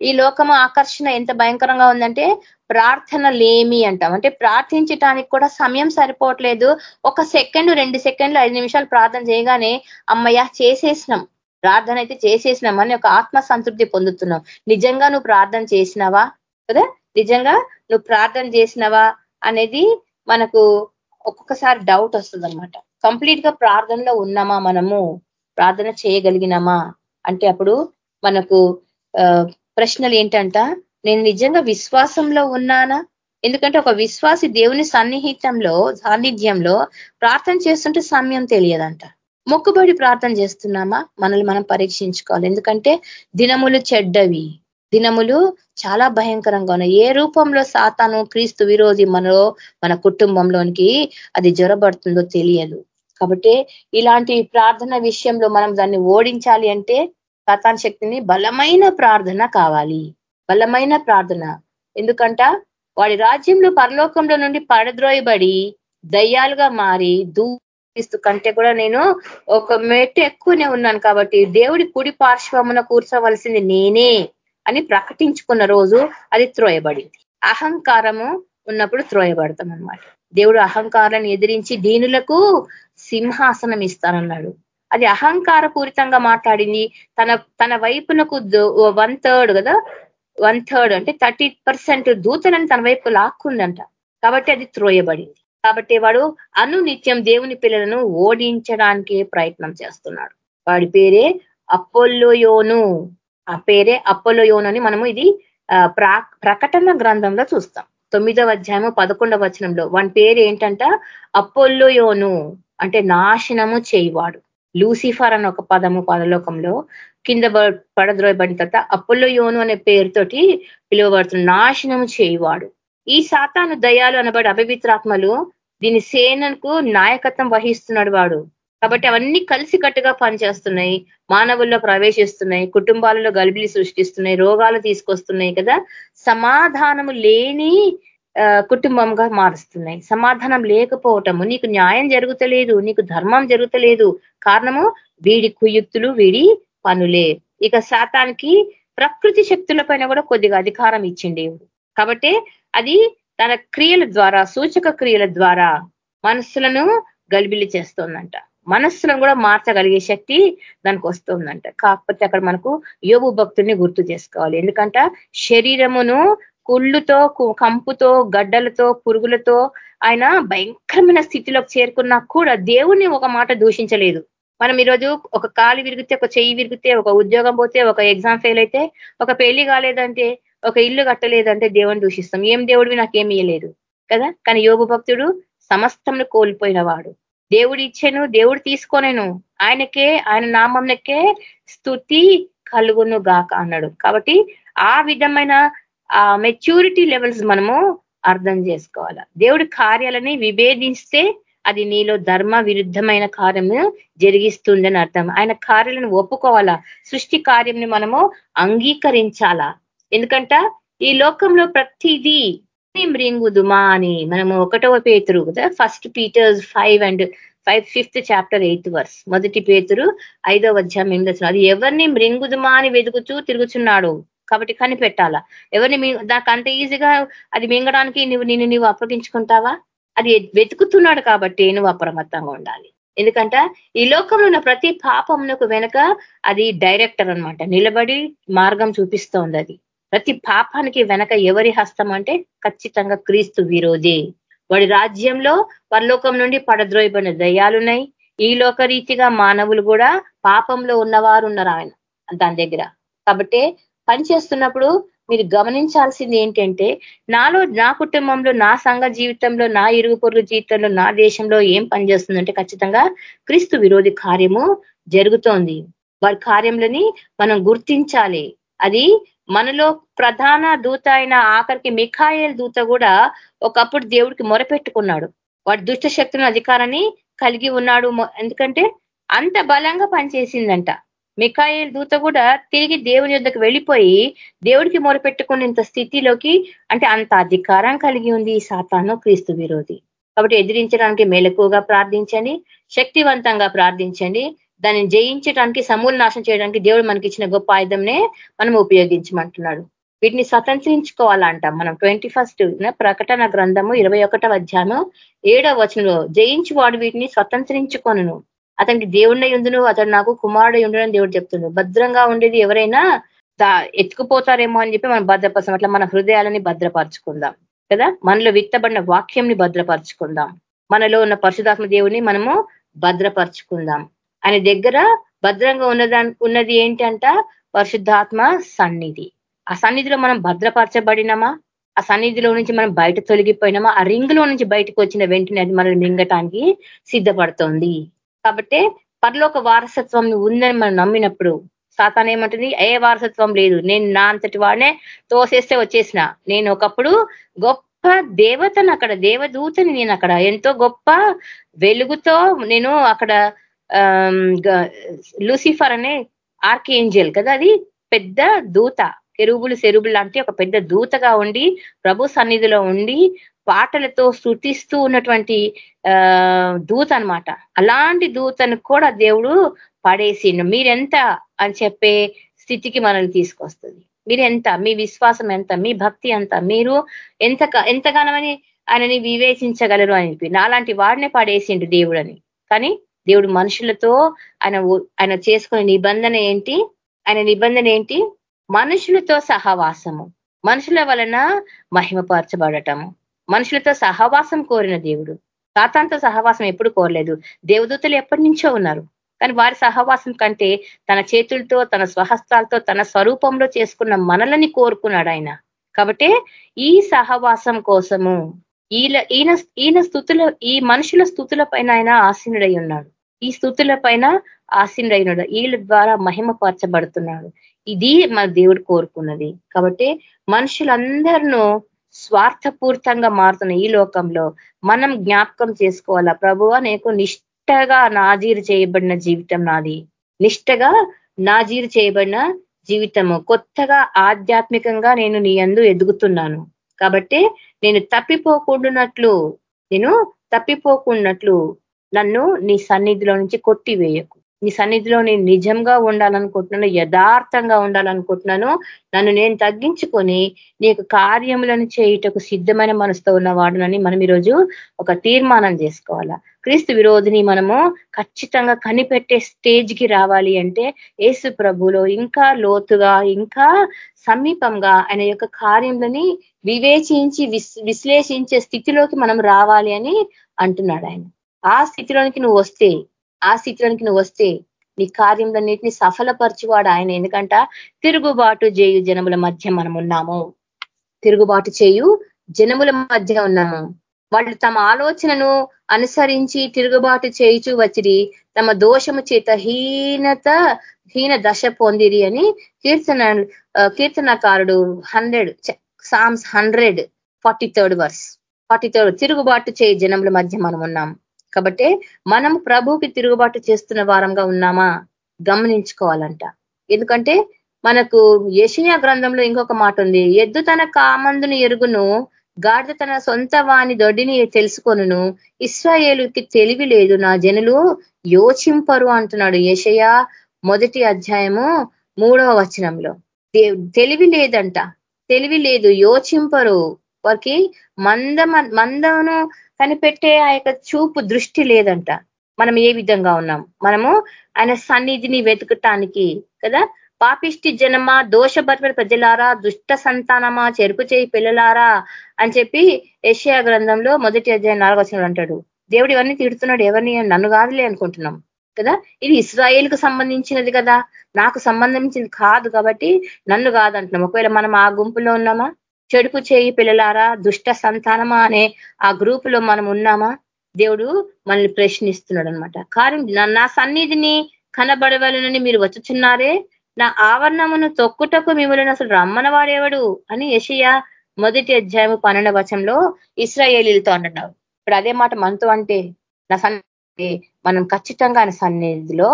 ఈ లోకము ఆకర్షణ ఎంత భయంకరంగా ఉందంటే ప్రార్థన లేమి అంటాం. అంటే ప్రార్థించటానికి కూడా సమయం సరిపోవట్లేదు. ఒక సెకండ్ రెండు సెకండ్లు ఐదు నిమిషాలు ప్రార్థన చేయగానే అమ్మయ్య చేసేసినాం. ప్రార్థన అయితే చేసేసినాం అని ఒక ఆత్మ సంతృప్తి పొందుతున్నాం. నిజంగా నువ్వు ప్రార్థన చేసినావా? కదా? నిజంగా నువ్వు ప్రార్థన చేసినావా? అనేది మనకు ఒక్కొక్కసారి డౌట్ వస్తుంది అనమాట కంప్లీట్గా ప్రార్థనలో ఉన్నామా మనము? ప్రార్థన చేయగలిగినామా? అంటే అప్పుడు మనకు ప్రశ్నలు ఏంటంట నేను నిజంగా విశ్వాసంలో ఉన్నానా? ఎందుకంటే ఒక విశ్వాసి దేవుని సన్నిహితంలో సాన్నిధ్యంలో ప్రార్థన చేస్తుంటే సమయం తెలియదంట. మొక్కుబడి ప్రార్థన చేస్తున్నామా? మనల్ని మనం పరీక్షించుకోవాలి. ఎందుకంటే దినములు చెడ్డవి. దినములు చాలా భయంకరంగా ఉన్నాయి. ఏ రూపంలో సాతాను క్రీస్తు విరోధి మనలో మన కుటుంబంలోనికి అది జ్వరబడుతుందో తెలియదు. కాబట్టి ఇలాంటి ప్రార్థన విషయంలో మనం దాన్ని ఓడించాలి అంటే సాతాన్ శక్తిని బలమైన ప్రార్థన కావాలి. బలమైన ప్రార్థన. ఎందుకంట? వాడి రాజ్యంలో పరలోకంలో నుండి పడద్రోయబడి దయ్యాలుగా మారి దూపిస్తూ కంటే కూడా నేను ఒక మెట్టు ఎక్కువనే ఉన్నాను కాబట్టి దేవుడి కుడి పార్శ్వమున కూర్చోవలసింది నేనే అని ప్రకటించుకున్న రోజు అది త్రోయబడింది. అహంకారము ఉన్నప్పుడు త్రోయబడతాం అనమాట దేవుడు అహంకారాన్ని ఎదిరించి దీనులకు సింహాసనం ఇస్తానన్నాడు. అది అహంకార పూరితంగా మాట్లాడింది. తన తన వైపునకు వన్ థర్డ్ కదా వన్ థర్డ్ అంటే థర్టీ పర్సెంట్ దూతలను తన వైపు లాక్కుందంట. కాబట్టి అది త్రోయబడింది. కాబట్టి వాడు అనునిత్యం దేవుని పిల్లలను ఓడించడానికి ప్రయత్నం చేస్తున్నాడు. వాడి పేరే అపోల్లోయోను ఆ పేరే అపోలోయోను అని మనము ఇది ప్రకటన గ్రంథంలో చూస్తాం. తొమ్మిదవ అధ్యాయము పదకొండవ వచనంలో. వాని పేరు ఏంటంట అపోల్లోయోను అంటే నాశనము చేయవాడు. లూసిఫర్ అని ఒక పదము పరలోకంలో కింద పడద్రోయబడిన తర్వాత అప్పుల్లో యోను అనే పేరుతోటి పిలువబడుతున్న నాశనము చేయవాడు. ఈ సాతాను దయాలు అనబడి అపవిత్రాత్మలు దీని సేనకు నాయకత్వం వహిస్తున్నాడు వాడు. కాబట్టి అవన్నీ కలిసి కట్టుగా పనిచేస్తున్నాయి మానవుల్లో ప్రవేశిస్తున్నాయి కుటుంబాలలో గలిబిలి సృష్టిస్తున్నాయి రోగాలు తీసుకొస్తున్నాయి కదా. సమాధానము లేని కుటుంబంగా మారుస్తున్నాయి. సమాధానం లేకపోవటము నీకు న్యాయం జరుగుతలేదు నీకు ధర్మం జరుగుతలేదు. కారణము వీడి కుయుక్తులు వీడి పనులే. ఇక శాతానికి ప్రకృతి శక్తుల కూడా కొద్దిగా అధికారం ఇచ్చింది కాబట్టి అది తన క్రియల ద్వారా సూచక క్రియల ద్వారా మనస్సులను గలిబిలి చేస్తోందంట. మనస్సులను కూడా మార్చగలిగే శక్తి దానికి వస్తుందంట. కాకపోతే అక్కడ మనకు యోగు భక్తుడిని గుర్తు చేసుకోవాలి. ఎందుకంట శరీరమును కుళ్ళుతో కంపుతో గడ్డలతో పురుగులతో ఆయన భయంకరమైన స్థితిలోకి చేరుకున్నా కూడా దేవుణ్ణి ఒక మాట దూషించలేదు. మనం ఈరోజు ఒక కాలు విరిగితే ఒక చెయ్యి విరిగితే ఒక ఉద్యోగం పోతే ఒక ఎగ్జామ్ ఫెయిల్ అయితే ఒక పెళ్ళి కాలేదంటే ఒక ఇల్లు కట్టలేదంటే దేవుని దూషిస్తాం. ఏం దేవుడివి నాకేమి ఇయ్యలేదు కదా? కానీ యోగు భక్తుడు సమస్తంను కోల్పోయిన వాడు దేవుడు ఇచ్చాను దేవుడు తీసుకోనేను. ఆయనకే ఆయన నామంకే స్థుతి కలుగును గాక అన్నాడు. కాబట్టి ఆ విధమైన ఆ మెచ్యూరిటీ లెవెల్స్ మనము అర్థం చేసుకోవాలి. దేవుడి కార్యాలని విభేదిస్తే అది నీలో ధర్మ విరుద్ధమైన కార్యము జరిగిస్తుందని అర్థం. ఆయన కార్యాలను ఒప్పుకోవాలా. సృష్టి కార్యంని మనము అంగీకరించాలా. ఎందుకంట ఈ లోకంలో ప్రతిదీ మృంగుదుమా అని మనము ఒకటవ పేతురు కదా first Peter's five and five fifth chapter eighth verse మొదటి పేతురు ఐదవ అధ్యాయం ఏం అది ఎవరిని మృంగుదుమా అని వెతుకుతూ తిరుగుతున్నాడు కాబట్టి కనిపెట్టాలా? ఎవరిని దానికి అంత ఈజీగా అది మింగడానికి నువ్వు నిన్ను నువ్వు అప్పగించుకుంటావా? అది వెతుకుతున్నాడు కాబట్టి నువ్వు అప్రమత్తంగా ఉండాలి. ఎందుకంట ఈ లోకంలో ఉన్న ప్రతి పాపమునకు వెనక అది డైరెక్టర్ అనమాట నిలబడి మార్గం చూపిస్తోంది అది. ప్రతి పాపానికి వెనక ఎవరి హస్తం అంటే ఖచ్చితంగా క్రీస్తు విరోధి. వాడి రాజ్యంలో పరలోకం నుండి పడద్రోయబడిన దయ్యాలున్నాయి. ఈ లోకరీతిగా మానవులు కూడా పాపంలో ఉన్నవారు ఉన్నారు ఆయన దాని దగ్గర. కాబట్టి పనిచేస్తున్నప్పుడు మీరు గమనించాల్సింది ఏంటంటే నాలో నా కుటుంబంలో నా సంఘ జీవితంలో నా ఇరుగు పొరుగు జీవితంలో నా దేశంలో ఏం పనిచేస్తుందంటే ఖచ్చితంగా క్రీస్తు విరోధి కార్యము జరుగుతోంది. వారి కార్యములని మనం గుర్తించాలి. అది మనలో ప్రధాన దూత అయిన ఆఖరికి మిఖాయిల్ దూత కూడా ఒకప్పుడు దేవుడికి మొరపెట్టుకున్నాడు. వాడి దుష్ట శక్తుల అధికారాన్ని కలిగి ఉన్నాడు. ఎందుకంటే అంత బలంగా పనిచేసిందంట. మికాయిల్ దూత కూడా తిరిగి దేవుని యుద్ధకు వెళ్ళిపోయి దేవుడికి మొరపెట్టుకునేంత స్థితిలోకి అంటే అంత అధికారం కలిగి ఉంది ఈ సాతాను క్రీస్తు విరోధి. కాబట్టి ఎదిరించడానికి మెలకువగా ప్రార్థించండి శక్తివంతంగా ప్రార్థించండి దాన్ని జయించడానికి సమూల నాశనం చేయడానికి దేవుడు మనకి ఇచ్చిన గొప్ప ఆయుధంనే మనం ఉపయోగించమంటున్నాడు. వీటిని స్వతంత్రించుకోవాలంట మనం. ట్వంటీ ఫస్ట్ ప్రకటన గ్రంథము ఇరవై ఒకటో అధ్యాయం ఏడవ వచనంలో జయించి వాడు వీటిని స్వతంత్రించుకొను అతనికి దేవుణ్ణి ఉండును అతడు నాకు కుమారుడు ఉండడం దేవుడు చెప్తుండు. భద్రంగా ఉండేది ఎవరైనా ఎత్తుకుపోతారేమో అని చెప్పి మనం భద్రపరచం అట్లా మన హృదయాలని భద్రపరచుకుందాం కదా? మనలో విత్తబడిన వాక్యంని భద్రపరచుకుందాం. మనలో ఉన్న పరిశుధాత్మ దేవుని మనము భద్రపరచుకుందాం. ఆయన దగ్గర భద్రంగా ఉన్నదా ఉన్నది ఏంటంట పరిశుద్ధాత్మ సన్నిధి. ఆ సన్నిధిలో మనం భద్రపరచబడినామా? ఆ సన్నిధిలో నుంచి మనం బయట తొలగిపోయినామా? ఆ రింగులో నుంచి బయటకు వచ్చిన వెంటనే అది మనల్ని మింగటానికి సిద్ధపడుతోంది. కాబట్టి పరలోక వారసత్వం ఉందని మనం నమ్మినప్పుడు సాతాన్ ఏమంటుంది? ఏ వారసత్వం లేదు. నేను నా అంతటి వాడినే తోసేస్తే వచ్చేసిన. నేను ఒకప్పుడు గొప్ప దేవతను అక్కడ దేవదూతని నేను అక్కడ ఎంతో గొప్ప వెలుగుతో నేను అక్కడ లూసిఫర్ అనే ఆర్కేంజల్ కదా అది? పెద్ద దూత. కెరుబులు సెరుబులు లాంటి ఒక పెద్ద దూతగా ఉండి ప్రభు సన్నిధిలో ఉండి పాటలతో శృతిస్తూ ఉన్నటువంటి ఆ దూత అనమాట అలాంటి దూతను కూడా దేవుడు పడేసిండు. మీరెంత అని చెప్పే స్థితికి మనల్ని తీసుకొస్తుంది. మీరెంత? మీ విశ్వాసం ఎంత? మీ భక్తి ఎంత? మీరు ఎంత ఎంతగానమని ఆయనని వివేచించగలరు అని చెప్పి. నాలాంటి వాడినే పడేసిండు దేవుడని. కానీ దేవుడు మనుషులతో ఆయన ఆయన చేసుకునే నిబంధన ఏంటి? ఆయన నిబంధన ఏంటి? మనుషులతో సహవాసము. మనుషుల వలన మహిమపరచబడటము. మనుషులతో సహవాసం కోరిన దేవుడు. తాతాంతో సహవాసం ఎప్పుడు కోరలేదు. దేవదూతలు ఎప్పటి నుంచో ఉన్నారు. కానీ వారి సహవాసం కంటే తన చేతులతో తన స్వహస్తాలతో తన స్వరూపంలో చేసుకున్న మనలని కోరుకున్నాడు ఆయన. కాబట్టి ఈ సహవాసం కోసము ఈయన ఈయన ఈయన స్థుతుల ఈ మనుషుల స్థుతుల పైన ఆయన ఆసీనుడై ఉన్నాడు. ఈ స్థుతుల పైన ఆసీనుడై ఉన్నాడు. వీళ్ళ ద్వారా మహిమపరచబడుతున్నాడు. ఇది మన దేవుడు కోరుకున్నది. కాబట్టి మనుషులందరినూ స్వార్థపూర్తంగా మారుతున్న ఈ లోకంలో మనం జ్ఞాపకం చేసుకోవాలా? ప్రభువ నీకు నిష్టగా నాజీరు చేయబడిన జీవితం నాది. నిష్టగా నాజీరు చేయబడిన జీవితము. కొత్తగా ఆధ్యాత్మికంగా నేను నీ అందు ఎదుగుతున్నాను. కాబట్టి నేను తప్పిపోకుండానట్లు నేను తప్పిపోకున్నట్లు నన్ను నీ సన్నిధిలో నుంచి కొట్టివేయకు. నీ సన్నిధిలో నేను నిజంగా ఉండాలనుకుంటున్నాను యథార్థంగా ఉండాలనుకుంటున్నాను నన్ను నేను తగ్గించుకొని నీకు కార్యములను చేయుటకు సిద్ధమైన మనసుతో ఉన్నవాడునని మనం ఈరోజు ఒక తీర్మానం చేసుకోవాలా? క్రీస్తు విరోధిని మనము ఖచ్చితంగా కనిపెట్టే స్టేజ్కి రావాలి అంటే ఏసు ప్రభులో ఇంకా లోతుగా ఇంకా సమీపంగా ఆయన యొక్క కార్యములని వివేచించి విశ్లేషించే స్థితిలోకి మనం రావాలి అని అంటున్నాడు ఆయన. ఆ స్థితిలోనికి నువ్వు వస్తే ఆ స్థితిలోనికి నువ్వు వస్తే నీ కార్యములన్నిటిని సఫలపరచువాడు ఆయన. ఎందుకంట? తిరుగుబాటు చేయు జనముల మధ్య మనం ఉన్నాము. తిరుగుబాటు చేయు జనముల మధ్య ఉన్నాము. వాళ్ళు తమ ఆలోచనను అనుసరించి తిరుగుబాటు చేయుచు వచ్చిరి. తమ దోషము చేత హీనత హీన దశ పొందిరి అని కీర్తన కీర్తనకారుడు hundred psalms hundred forty third verse forty third తిరుగుబాటు చేయి జనముల మధ్య మనం ఉన్నాం. కాబట్టి మనం ప్రభుకి తిరుగుబాటు చేస్తున్న వారంగా ఉన్నామా? గమనించుకోవాలంట. ఎందుకంటే మనకు యషయా గ్రంథంలో ఇంకొక మాట ఉంది. ఎద్దు తన కామందుని ఎరుగును గాడిద తన సొంత వాని దొడ్డిని తెలుసుకొను ఇస్రాయేలుకి తెలివి లేదు. నా జనులు యోచింపరు అంటున్నాడు యషయా మొదటి అధ్యాయము మూడవ వచనంలో. తెలివి లేదంట. తెలివి లేదు. యోచింపరు. వారికి మంద మందను కనిపెట్టే ఆ యొక్క చూపు దృష్టి లేదంట. మనం ఏ విధంగా ఉన్నాం? మనము ఆయన సన్నిధిని వెతుకటానికి కదా? పాపిష్టి జనమా దోషభర్మ ప్రజలారా దుష్ట సంతానమా చెరుపు చేయి పిల్లలారా అని చెప్పి ఏషియా గ్రంథంలో మొదటి అధ్యాయం నాలుగు అంటాడు. దేవుడు ఇవన్నీ తిడుతున్నాడు. ఎవరిని? నన్ను కాదులే అనుకుంటున్నాం. కదా? ఇది ఇస్రాయేల్కు సంబంధించినది కదా? నాకు సంబంధించింది కాదు కాబట్టి నన్ను కాదంటున్నాం. ఒకవేళ మనం ఆ గుంపులో ఉన్నామా? చెడుపు చేయి పిల్లలారా దుష్ట సంతానమా అనే ఆ గ్రూపులో మనం ఉన్నామా? దేవుడు మనల్ని ప్రశ్నిస్తున్నాడు అనమాట కారణం నా సన్నిధిని కనబడవలనని మీరు వచ్చుచున్నారే? నా ఆవరణమును తొక్కుటకు మిమ్మల్ని అసలు రమ్మన వాడేవాడు అని యషియా మొదటి అధ్యాయము పన్నెండ వచంలో ఇస్రాయేలీలతో అంటున్నాడు. ఇప్పుడు అదే మాట మనతో అంటే నా సన్నిధి మనం ఖచ్చితంగా ఆయన సన్నిధిలో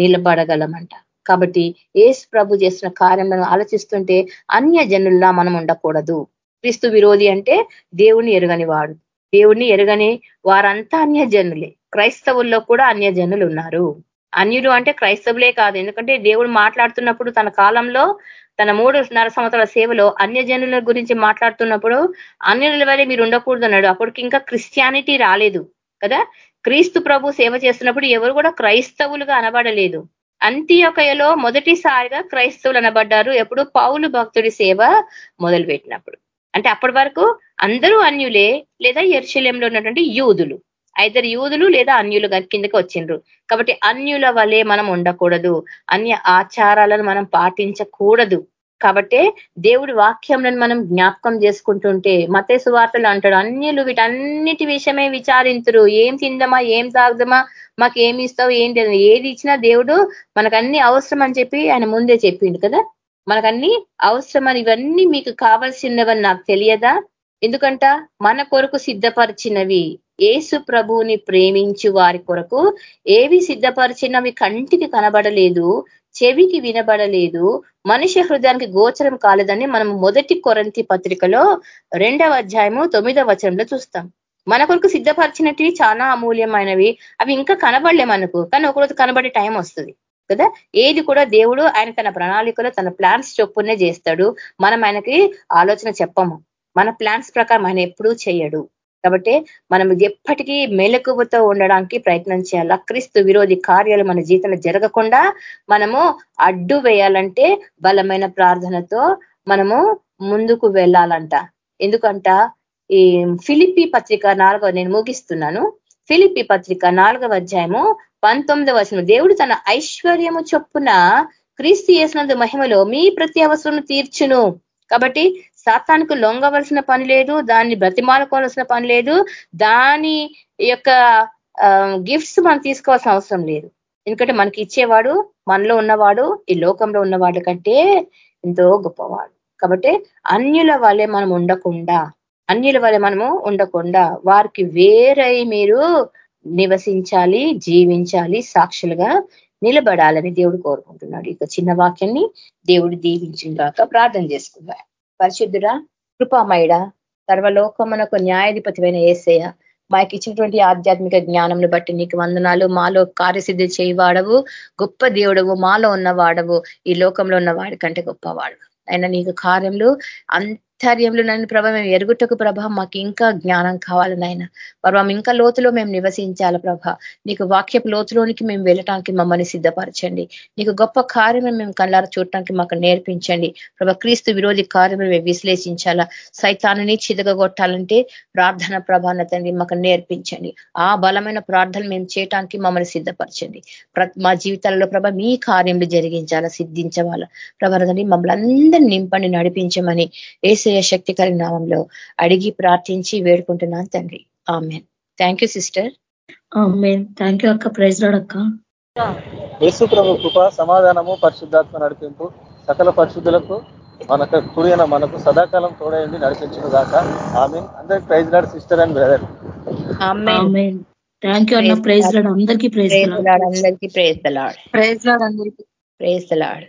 నిలబడగలమంట. కాబట్టి ఏసు ప్రభు చేసిన కార్యములను ఆలోచిస్తుంటే అన్య జనుల్లా మనం ఉండకూడదు. క్రీస్తు విరోధి అంటే దేవుని ఎరగని వాడు. దేవుణ్ణి ఎరగని వారంతా అన్య జనులే. క్రైస్తవుల్లో కూడా అన్య జనులు ఉన్నారు. అన్యుడు అంటే క్రైస్తవులే కాదు. ఎందుకంటే దేవుడు మాట్లాడుతున్నప్పుడు తన కాలంలో తన మూడున్నర సంవత్సరాల సేవలో అన్య జనుల గురించి మాట్లాడుతున్నప్పుడు అన్యుల వరే మీరు ఉండకూడదు అన్నాడు. అప్పటికి ఇంకా క్రిస్టియానిటీ రాలేదు కదా? క్రీస్తు ప్రభు సేవ చేస్తున్నప్పుడు ఎవరు కూడా క్రైస్తవులుగా అనబడలేదు. అంత్యకయలో మొదటిసారిగా క్రైస్తవులు అనబడ్డారు ఎప్పుడు? పౌలు భక్తుడి సేవ మొదలు పెట్టినప్పుడు అంటే అప్పటి వరకు అందరూ అన్యులే లేదా ఎర్శల్యంలో ఉన్నటువంటి యూదులు. ఐదరు యూదులు లేదా అన్యులు కిందకి వచ్చిండ్రు. కాబట్టి అన్యుల వలె మనం ఉండకూడదు. అన్య ఆచారాలను మనం పాటించకూడదు. కాబట్టే దేవుడి వాక్యంలను మనం జ్ఞాపకం చేసుకుంటుంటే మతే సువార్తలు అంటాడు అన్యులు వీటన్నిటి విషయమే విచారించరు ఏం తిందమా? ఏం తాగుదమా? మాకు ఏమి ఇస్తావు? ఏంటి ఏది ఇచ్చినా దేవుడు మనకు అన్ని అవసరం అని చెప్పి ఆయన ముందే చెప్పిండు కదా? మనకన్నీ అని ఇవన్నీ మీకు కావాల్సినవని నాకు తెలియదా? ఎందుకంట మన కొరకు సిద్ధపరిచినవి ఏసు ప్రభువుని ప్రేమించు వారి కొరకు ఏవి సిద్ధపరిచినవి కంటికి కనబడలేదు. చెవికి వినబడలేదు. మనిషి హృదయానికి గోచరం కాలేదని మనం మొదటి కొరంతి పత్రికలో రెండవ అధ్యాయము తొమ్మిదవ వచనంలో చూస్తాం. మన కొరకు సిద్ధపరిచినటివి చాలా అమూల్యమైనవి. అవి ఇంకా కనబడలే మనకు. కానీ ఒకరోజు కనబడే టైం వస్తుంది. కదా? ఏది కూడా దేవుడు ఆయన తన ప్రణాళికలో తన ప్లాన్స్ చొప్పునే చేస్తాడు. మనం ఆయనకి ఆలోచన చెప్పము. మన ప్లాన్స్ ప్రకారం ఆయన ఎప్పుడూ చేయడు. కాబట్టి మనం ఎప్పటికీ మెలకువతో ఉండడానికి ప్రయత్నం చేయాలి? క్రీస్తు విరోధి కార్యాలు మన జీవితంలో జరగకుండా మనము అడ్డు వేయాలంటే బలమైన ప్రార్థనతో మనము ముందుకు వెళ్ళాలంట. ఎందుకంట? ఈ ఫిలిపి పత్రిక నాలుగవ నేను ముగిస్తున్నాను. ఫిలిపి పత్రిక నాలుగవ అధ్యాయము పంతొమ్మిదవ వచనం దేవుడు తన ఐశ్వర్యము చొప్పున క్రీస్తు చేసినందు మహిమలో మీ ప్రతి అవసరం తీర్చును. కాబట్టి సాతానికి లొంగవలసిన పని లేదు దాన్ని బ్రతిమాలుకోవాల్సిన పని లేదు దాని యొక్క గిఫ్ట్స్ మనం తీసుకోవాల్సిన అవసరం లేదు. ఎందుకంటే మనకి ఇచ్చేవాడు మనలో ఉన్నవాడు ఈ లోకంలో ఉన్నవాడు కంటే ఎంతో గొప్పవాడు. కాబట్టి అన్యుల వలె మనం ఉండకుండా అన్యుల వలె మనము ఉండకుండా వారికి వేరై మీరు నివసించాలి జీవించాలి సాక్షులుగా నిలబడాలని దేవుడు కోరుకుంటున్నాడు. ఇక చిన్న వాక్యాన్ని దేవుడు దీవించిందాక ప్రార్థన చేసుకుందా. పరిశుద్ధుడా కృపామయుడ సర్వలోకమునకు న్యాయాధిపతివైన ఏసయ్య మాకు ఇచ్చినటువంటి ఆధ్యాత్మిక జ్ఞానంను బట్టి నీకు వందనాలు. మాలో కార్యసిద్ధి చేయవాడవు గొప్ప దేవుడవు. మాలో ఉన్నవాడవు. ఈ లోకంలో ఉన్న వాడి కంటే గొప్పవాడు. అయినా నీకు కార్యంలో ఆశ్చర్యంలో నన్ను ప్రభ మేము ఎరుగుటకు ప్రభ మాకు ఇంకా జ్ఞానం కావాలి నాయన. ప్రభ ఇంకా లోతులో మేము నివసించాలి ప్రభ. నీకు వాక్యపు లోతులోనికి మేము వెళ్ళటానికి మమ్మల్ని సిద్ధపరచండి. నీకు గొప్ప కార్యం మేము కళ్ళారు చూడటానికి మాకు నేర్పించండి. ప్రభ క్రీస్తు విరోధి కార్యం మేము విశ్లేషించాలా? సైతాన్ని చిదగొట్టాలంటే ప్రార్థన ప్రభానతని మాకు నేర్పించండి. ఆ బలమైన ప్రార్థనలు మేము చేయటానికి మమ్మల్ని సిద్ధపరచండి. మా జీవితాలలో ప్రభ మీ కార్యములు జరిగించాలా సిద్ధించవాలా? ప్రభానతని మమ్మల్ని అందరినీ నింపండి నడిపించమని ఏసు ఏసయ శక్తి కలిగిన నామంలో అడిగి ప్రార్థించి వేడుకుంటున్నాను తండ్రి. Amen. Thank you sister thank you అక్క. ప్రైజ్ అక్క. యేసు ప్రభు కృప సమాధానము పరిశుద్ధాత్మ నడిపింపు సకల పరిశుద్ధులకు మనకు కుడిన మనకు సదాకాలం తోడైంది నడిపించిన దాకా ఆమె అందరికి praise Lord sister and brother thank you అన్న. ప్రైజ్ లాడ్ అందరికీ ప్రైజ్ అందరికీ ప్రైజ్ లాడ్ ప్రైజ్ లాడ్ అందరికీ. Praise Lord